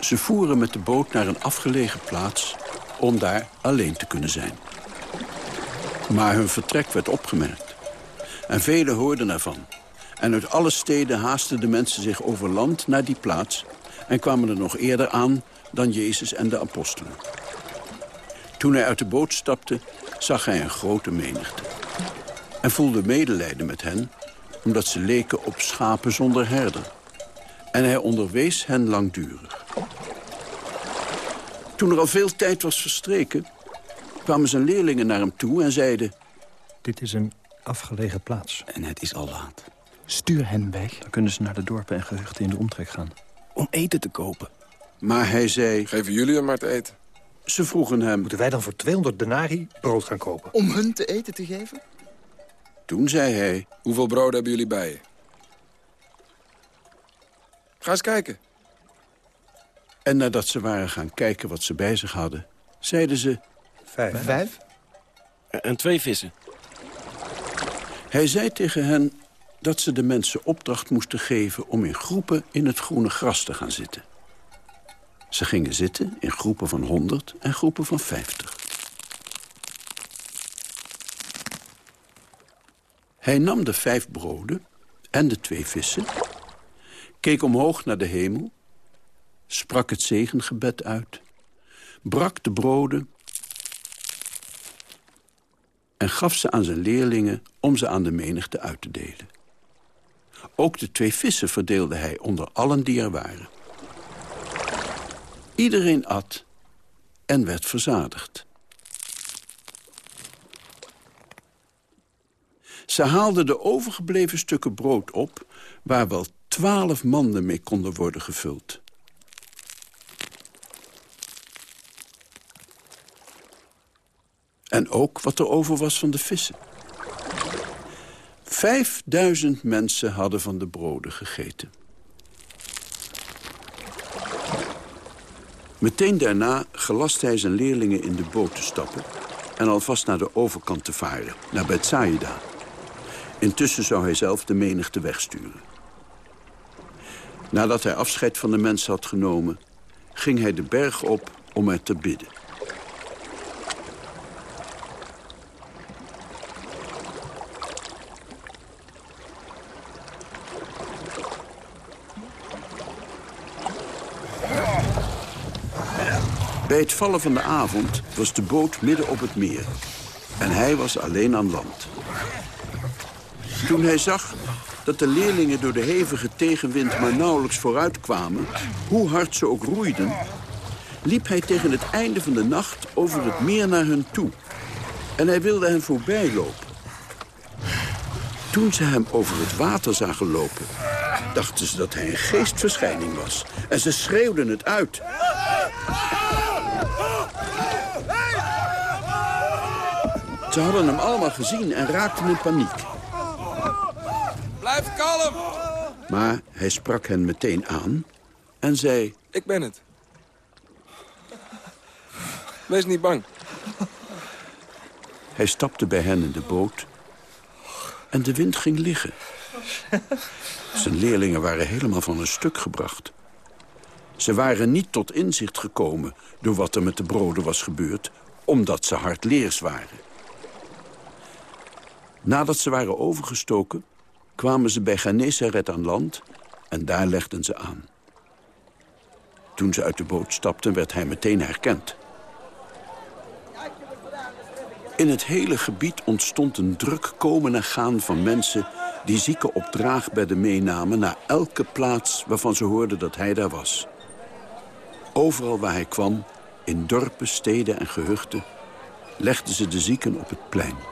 Ze voeren met de boot naar een afgelegen plaats... om daar alleen te kunnen zijn. Maar hun vertrek werd opgemerkt. En velen hoorden ervan. En uit alle steden haasten de mensen zich over land naar die plaats... en kwamen er nog eerder aan dan Jezus en de apostelen. Toen hij uit de boot stapte, zag hij een grote menigte. En voelde medelijden met hen, omdat ze leken op schapen zonder herder. En hij onderwees hen langdurig. Toen er al veel tijd was verstreken, kwamen zijn leerlingen naar hem toe en zeiden... Dit is een afgelegen plaats. En het is al laat. Stuur hen weg. Dan kunnen ze naar de dorpen en gehuchten in de omtrek gaan. Om eten te kopen. Maar hij zei... Geven jullie hem maar te eten. Ze vroegen hem... Moeten wij dan voor 200 denari brood gaan kopen? Om hun te eten te geven? Toen zei hij... Hoeveel broden hebben jullie bij je? Ga eens kijken. En nadat ze waren gaan kijken wat ze bij zich hadden... zeiden ze... Vijf. Vijf? En twee vissen. Hij zei tegen hen dat ze de mensen opdracht moesten geven... om in groepen in het groene gras te gaan zitten. Ze gingen zitten in groepen van 100 en groepen van 50. Hij nam de vijf broden en de twee vissen... keek omhoog naar de hemel... sprak het zegengebed uit... brak de broden... en gaf ze aan zijn leerlingen om ze aan de menigte uit te delen. Ook de twee vissen verdeelde hij onder allen die er waren. Iedereen at en werd verzadigd. Ze haalden de overgebleven stukken brood op... waar wel twaalf manden mee konden worden gevuld. En ook wat er over was van de vissen. Vijfduizend mensen hadden van de broden gegeten. Meteen daarna gelast hij zijn leerlingen in de boot te stappen... en alvast naar de overkant te varen, naar Bethsaida. Intussen zou hij zelf de menigte wegsturen. Nadat hij afscheid van de mensen had genomen... ging hij de berg op om er te bidden. Bij het vallen van de avond was de boot midden op het meer. En hij was alleen aan land. Toen hij zag dat de leerlingen door de hevige tegenwind maar nauwelijks vooruit kwamen... hoe hard ze ook roeiden... liep hij tegen het einde van de nacht over het meer naar hen toe. En hij wilde hen voorbij lopen. Toen ze hem over het water zagen lopen... dachten ze dat hij een geestverschijning was. En ze schreeuwden het uit. Ze hadden hem allemaal gezien en raakten in paniek. Blijf kalm! Maar hij sprak hen meteen aan en zei... Ik ben het. Wees niet bang. Hij stapte bij hen in de boot en de wind ging liggen. Zijn leerlingen waren helemaal van een stuk gebracht. Ze waren niet tot inzicht gekomen door wat er met de broden was gebeurd... omdat ze hardleers waren. Nadat ze waren overgestoken, kwamen ze bij Genesaret aan land... en daar legden ze aan. Toen ze uit de boot stapten, werd hij meteen herkend. In het hele gebied ontstond een druk komen en gaan van mensen... die zieken op draagbedden meenamen naar elke plaats waarvan ze hoorden dat hij daar was. Overal waar hij kwam, in dorpen, steden en gehuchten... legden ze de zieken op het plein.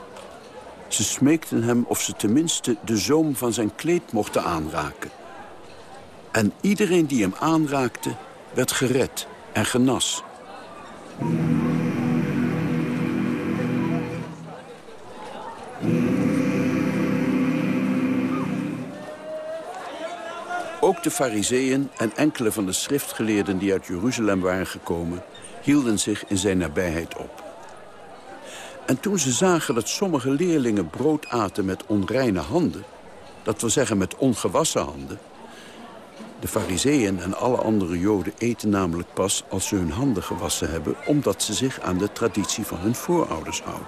Ze smeekten hem of ze tenminste de zoom van zijn kleed mochten aanraken. En iedereen die hem aanraakte, werd gered en genas. Ook de fariseeën en enkele van de schriftgeleerden die uit Jeruzalem waren gekomen... hielden zich in zijn nabijheid op. En toen ze zagen dat sommige leerlingen brood aten met onreine handen... dat wil zeggen met ongewassen handen... de fariseeën en alle andere joden eten namelijk pas als ze hun handen gewassen hebben... omdat ze zich aan de traditie van hun voorouders houden.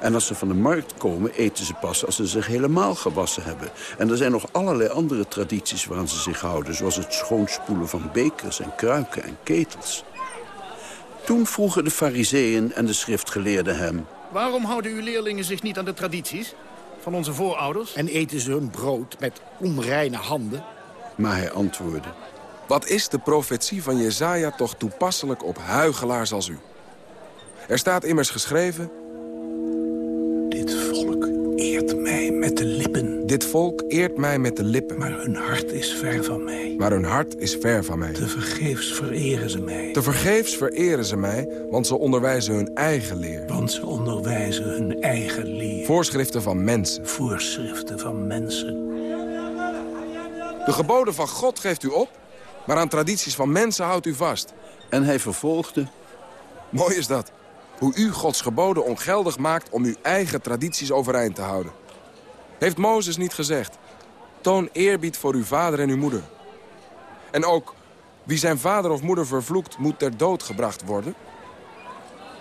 En als ze van de markt komen, eten ze pas als ze zich helemaal gewassen hebben. En er zijn nog allerlei andere tradities waaraan ze zich houden... zoals het schoonspoelen van bekers en kruiken en ketels. Toen vroegen de fariseeën en de schriftgeleerden hem... Waarom houden uw leerlingen zich niet aan de tradities van onze voorouders? En eten ze hun brood met onreine handen? Maar hij antwoordde... Wat is de profetie van Jezaja toch toepasselijk op huigelaars als u? Er staat immers geschreven... Dit volk eert mij met de lippen. Dit volk eert mij met de lippen. Maar hun hart is ver van mij. Maar hun hart is ver van mij. Te vergeefs vereren ze mij. Te vergeefs vereren ze mij, want ze onderwijzen hun eigen leer. Want ze onderwijzen hun eigen leer. Voorschriften van mensen. Voorschriften van mensen. De geboden van God geeft u op, maar aan tradities van mensen houdt u vast. En hij vervolgde... Mooi is dat. Hoe u Gods geboden ongeldig maakt om uw eigen tradities overeind te houden. Heeft Mozes niet gezegd... Toon eerbied voor uw vader en uw moeder. En ook, wie zijn vader of moeder vervloekt, moet ter dood gebracht worden.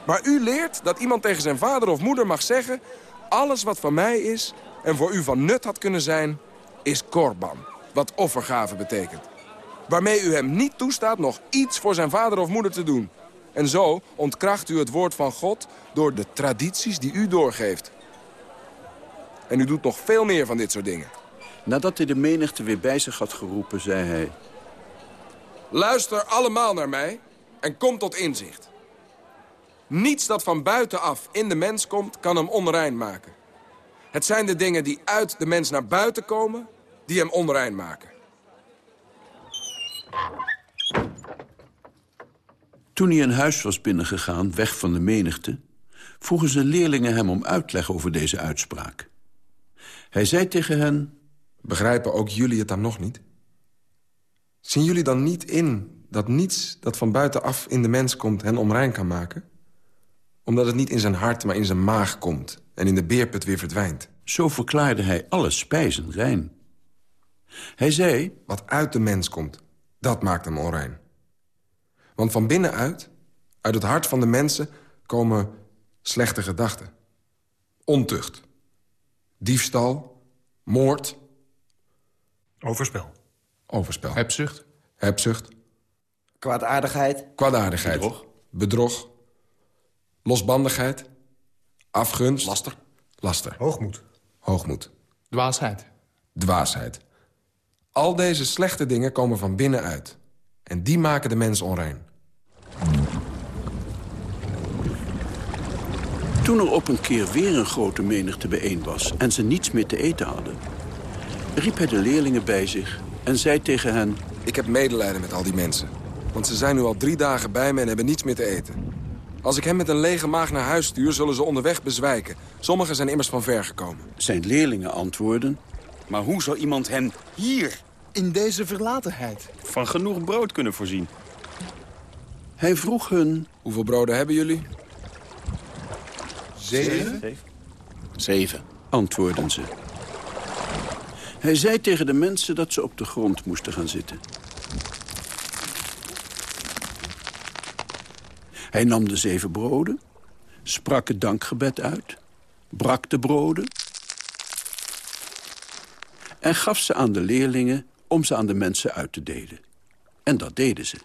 Maar u leert dat iemand tegen zijn vader of moeder mag zeggen... alles wat van mij is en voor u van nut had kunnen zijn, is korban. Wat offergave betekent. Waarmee u hem niet toestaat nog iets voor zijn vader of moeder te doen. En zo ontkracht u het woord van God door de tradities die u doorgeeft. En u doet nog veel meer van dit soort dingen. Nadat hij de menigte weer bij zich had geroepen, zei hij... Luister allemaal naar mij en kom tot inzicht. Niets dat van buitenaf in de mens komt, kan hem onrein maken. Het zijn de dingen die uit de mens naar buiten komen, die hem onrein maken. Toen hij een huis was binnengegaan, weg van de menigte... vroegen zijn leerlingen hem om uitleg over deze uitspraak. Hij zei tegen hen... Begrijpen ook jullie het dan nog niet? Zien jullie dan niet in dat niets dat van buitenaf in de mens komt hen onrein kan maken? Omdat het niet in zijn hart, maar in zijn maag komt. En in de beerput weer verdwijnt. Zo verklaarde hij alle spijzen rein. Hij zei... Wat uit de mens komt, dat maakt hem onrein. Want van binnenuit, uit het hart van de mensen... komen slechte gedachten. Ontucht. Diefstal. Moord. Overspel. Overspel. Hebzucht. Hebzucht. Kwaadaardigheid. Kwaadaardigheid. Bedrog. Bedrog. Losbandigheid. Afgunst. Laster. Laster. Hoogmoed. Hoogmoed. Dwaasheid. Dwaasheid. Al deze slechte dingen komen van binnenuit. En die maken de mens onrein. Toen er op een keer weer een grote menigte bijeen was... en ze niets meer te eten hadden... riep hij de leerlingen bij zich en zei tegen hen... Ik heb medelijden met al die mensen. Want ze zijn nu al drie dagen bij me en hebben niets meer te eten. Als ik hen met een lege maag naar huis stuur, zullen ze onderweg bezwijken. Sommigen zijn immers van ver gekomen. Zijn leerlingen antwoorden... Maar hoe zou iemand hen hier, in deze verlatenheid... van genoeg brood kunnen voorzien? Hij vroeg hun... Hoeveel broden hebben jullie? Zeven? Zeven, antwoordden ze. Hij zei tegen de mensen dat ze op de grond moesten gaan zitten. Hij nam de zeven broden, sprak het dankgebed uit, brak de broden... en gaf ze aan de leerlingen om ze aan de mensen uit te delen. En dat deden ze.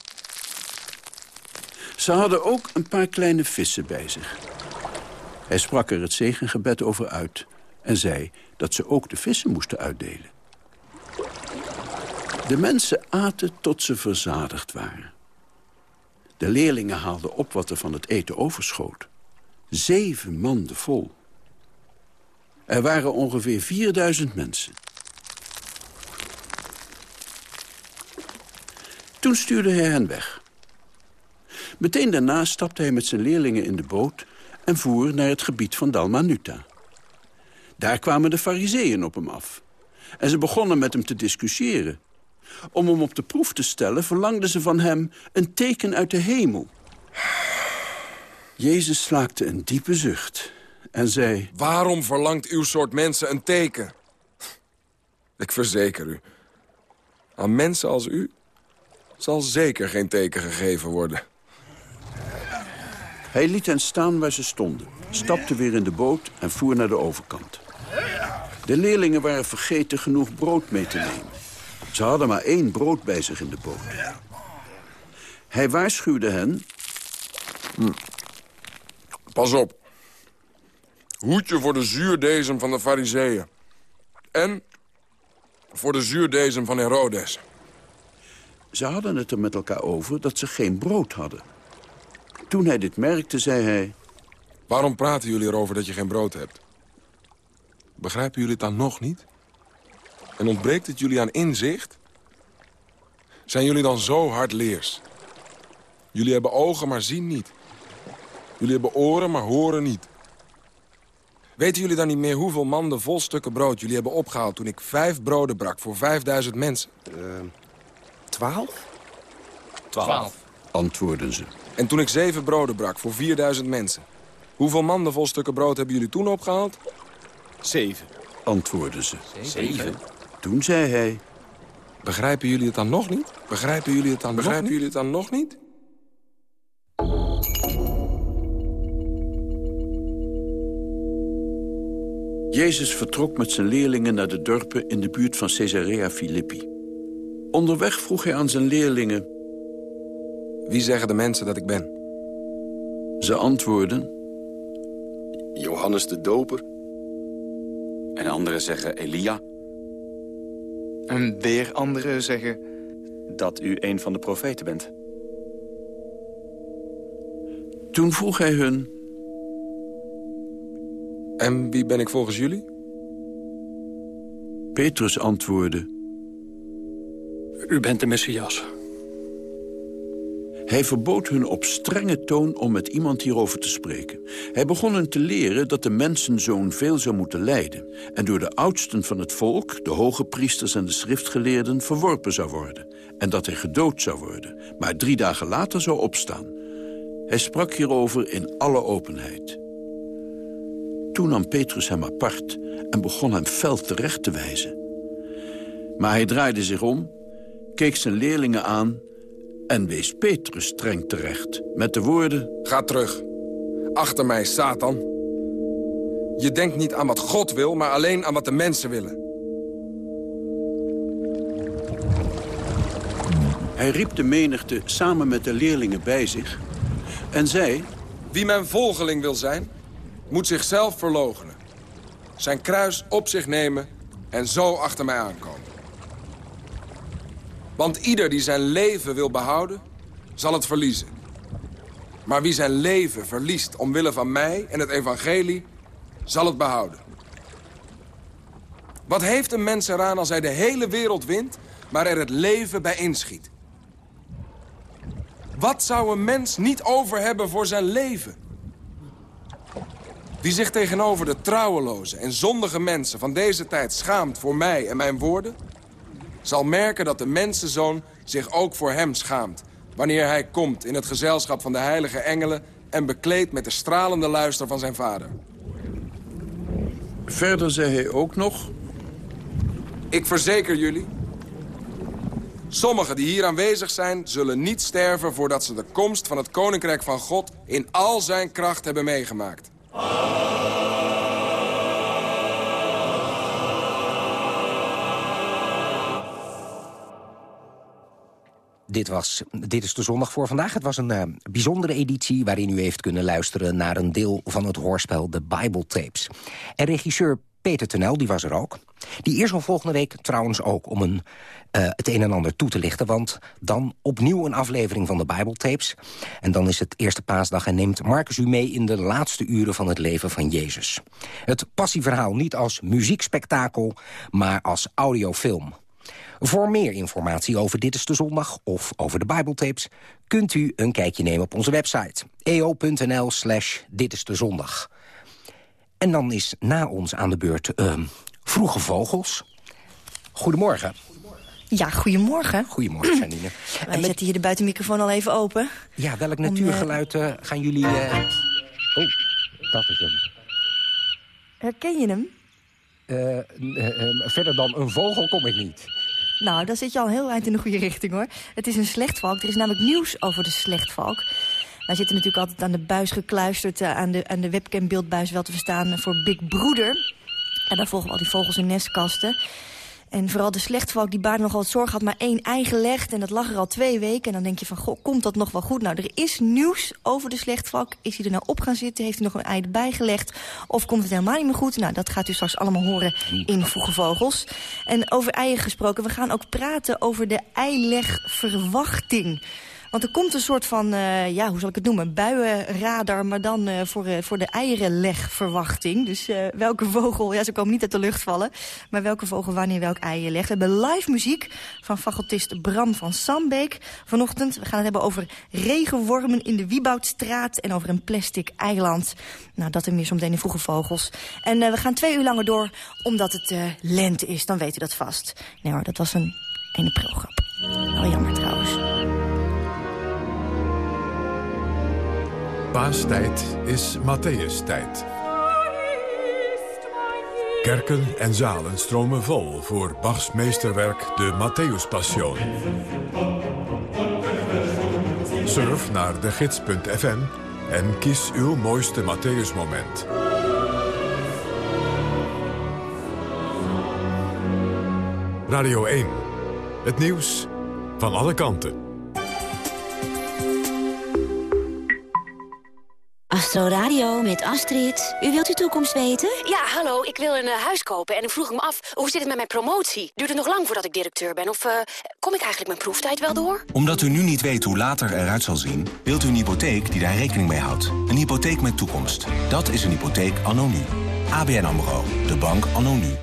Ze hadden ook een paar kleine vissen bij zich. Hij sprak er het zegengebed over uit en zei dat ze ook de vissen moesten uitdelen. De mensen aten tot ze verzadigd waren. De leerlingen haalden op wat er van het eten overschoot. Zeven manden vol. Er waren ongeveer 4000 mensen. Toen stuurde hij hen weg. Meteen daarna stapte hij met zijn leerlingen in de boot... en voer naar het gebied van Dalmanuta. Daar kwamen de fariseeën op hem af. En ze begonnen met hem te discussiëren. Om hem op de proef te stellen verlangden ze van hem een teken uit de hemel. Jezus slaakte een diepe zucht en zei... Waarom verlangt uw soort mensen een teken? Ik verzeker u, aan mensen als u zal zeker geen teken gegeven worden. Hij liet hen staan waar ze stonden, stapte weer in de boot en voer naar de overkant. De leerlingen waren vergeten genoeg brood mee te nemen. Ze hadden maar één brood bij zich in de boot. Hij waarschuwde hen... Hm. Pas op. Hoed je voor de zuurdezem van de fariseeën. En voor de zuurdezem van Herodes. Ze hadden het er met elkaar over dat ze geen brood hadden. Toen hij dit merkte, zei hij... Waarom praten jullie erover dat je geen brood hebt? Begrijpen jullie het dan nog niet? En ontbreekt het jullie aan inzicht? Zijn jullie dan zo hardleers? Jullie hebben ogen, maar zien niet. Jullie hebben oren, maar horen niet. Weten jullie dan niet meer hoeveel manden vol stukken brood jullie hebben opgehaald... toen ik vijf broden brak voor vijfduizend mensen? Uh, twaalf? Twaalf, antwoordden ze. En toen ik zeven broden brak voor 4000 mensen. Hoeveel manden vol stukken brood hebben jullie toen opgehaald? Zeven, antwoordden ze. Zeven? Toen zei hij... Begrijpen jullie het dan nog niet? Begrijpen jullie het dan, Begrijpen jullie het dan nog niet? Jezus vertrok met zijn leerlingen naar de dorpen in de buurt van Caesarea Philippi. Onderweg vroeg hij aan zijn leerlingen... Wie zeggen de mensen dat ik ben? Ze antwoorden... Johannes de Doper. En anderen zeggen Elia. En weer anderen zeggen... Dat u een van de profeten bent. Toen vroeg hij hun... En wie ben ik volgens jullie? Petrus antwoordde... U bent de Messias. Hij verbood hun op strenge toon om met iemand hierover te spreken. Hij begon hen te leren dat de mensenzoon veel zou moeten lijden... en door de oudsten van het volk, de hoge priesters en de schriftgeleerden... verworpen zou worden. En dat hij gedood zou worden, maar drie dagen later zou opstaan. Hij sprak hierover in alle openheid. Toen nam Petrus hem apart en begon hem fel terecht te wijzen. Maar hij draaide zich om, keek zijn leerlingen aan... en wees Petrus streng terecht met de woorden... Ga terug. Achter mij, Satan. Je denkt niet aan wat God wil, maar alleen aan wat de mensen willen. Hij riep de menigte samen met de leerlingen bij zich en zei... Wie mijn volgeling wil zijn, moet zichzelf verloochenen. Zijn kruis op zich nemen en zo achter mij aankomen. Want ieder die zijn leven wil behouden, zal het verliezen. Maar wie zijn leven verliest omwille van mij en het evangelie, zal het behouden. Wat heeft een mens eraan als hij de hele wereld wint, maar er het leven bij inschiet? Wat zou een mens niet over hebben voor zijn leven? Wie zich tegenover de trouweloze en zondige mensen van deze tijd schaamt voor mij en mijn woorden... zal merken dat de mensenzoon zich ook voor hem schaamt... wanneer hij komt in het gezelschap van de heilige engelen... en bekleed met de stralende luister van zijn vader. Verder zei hij ook nog... Ik verzeker jullie... Sommigen die hier aanwezig zijn, zullen niet sterven... voordat ze de komst van het Koninkrijk van God in al zijn kracht hebben meegemaakt. Dit, was, dit is de zondag voor vandaag. Het was een uh, bijzondere editie waarin u heeft kunnen luisteren... naar een deel van het hoorspel The Bible Tapes. En regisseur Peter Tenel, die was er ook. Die is al volgende week trouwens ook om een, uh, het een en ander toe te lichten... want dan opnieuw een aflevering van de Bijbeltapes. En dan is het eerste paasdag en neemt Marcus u mee... in de laatste uren van het leven van Jezus. Het passieverhaal niet als muziekspektakel, maar als audiofilm. Voor meer informatie over Dit is de Zondag of over de Bijbeltapes... kunt u een kijkje nemen op onze website eo.nl slash Dit is de Zondag. En dan is na ons aan de beurt uh, Vroege Vogels. Goedemorgen. Ja, goedemorgen. Goedemorgen, Janine. Wij met... zetten hier de buitenmicrofoon al even open. Ja, welk natuurgeluid uh, gaan jullie... Uh... Oh, dat is hem. Herken je hem? Uh, verder dan een vogel kom ik niet. Nou, dan zit je al heel eind in de goede richting, hoor. Het is een slechtvalk. Er is namelijk nieuws over de slechtvalk. Wij zitten natuurlijk altijd aan de buis gekluisterd... Uh, aan, de, aan de webcambeeldbuis wel te verstaan voor Big Broeder. En daar volgen we al die vogels in nestkasten. En vooral de slechtvalk die baard nogal het zorg had maar één ei gelegd. En dat lag er al twee weken. En dan denk je van, goh, komt dat nog wel goed? Nou, er is nieuws over de slechtvalk. Is hij er nou op gaan zitten? Heeft hij nog een ei erbij gelegd? Of komt het helemaal niet meer goed? Nou, dat gaat u straks allemaal horen in Vroege Vogels. En over eieren gesproken, we gaan ook praten over de eilegverwachting. Want er komt een soort van, uh, ja, hoe zal ik het noemen, buienradar... maar dan uh, voor, uh, voor de eierenlegverwachting. Dus welke vogel, ja, ze komen niet uit de lucht vallen... maar welke vogel wanneer welk ei legt. We hebben live muziek van facultist Bram van Sambeek. Vanochtend, we gaan het hebben over regenwormen in de Wieboudstraat... en over een plastic eiland. Nou, dat en meer zometeen in Vroege Vogels. En we gaan twee uur langer door, omdat het lente is. Dan weet u dat vast. Nee hoor, dat was een ene prulgrap. Wel jammer trouwens. Paastijd is Matthäus-tijd. Kerken en zalen stromen vol voor Bachs meesterwerk de Matthäus-passion. Surf naar de gids.fm en kies uw mooiste Matthäus-moment. Radio 1. Het nieuws van alle kanten. Astro Radio met Astrid. U wilt uw toekomst weten? Ja, hallo. Ik wil een uh, huis kopen en ik vroeg me af... hoe zit het met mijn promotie? Duurt het nog lang voordat ik directeur ben? Of uh, kom ik eigenlijk mijn proeftijd wel door? Omdat u nu niet weet hoe later eruit zal zien... wilt u een hypotheek die daar rekening mee houdt. Een hypotheek met toekomst. Dat is een hypotheek anno nu. ABN AMRO. De bank anno nu.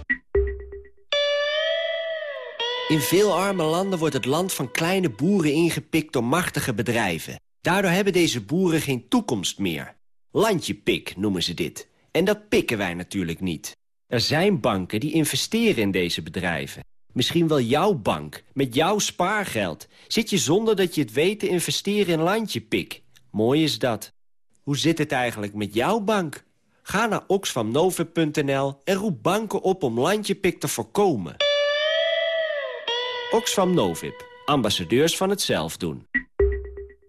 In veel arme landen wordt het land van kleine boeren ingepikt door machtige bedrijven. Daardoor hebben deze boeren geen toekomst meer. Landjepik noemen ze dit. En dat pikken wij natuurlijk niet. Er zijn banken die investeren in deze bedrijven. Misschien wel jouw bank, met jouw spaargeld. Zit je zonder dat je het weet te investeren in Landjepik. Mooi is dat. Hoe zit het eigenlijk met jouw bank? Ga naar oxfamnovip.nl en roep banken op om landjepik te voorkomen. Oxfam ambassadeurs van het zelf doen.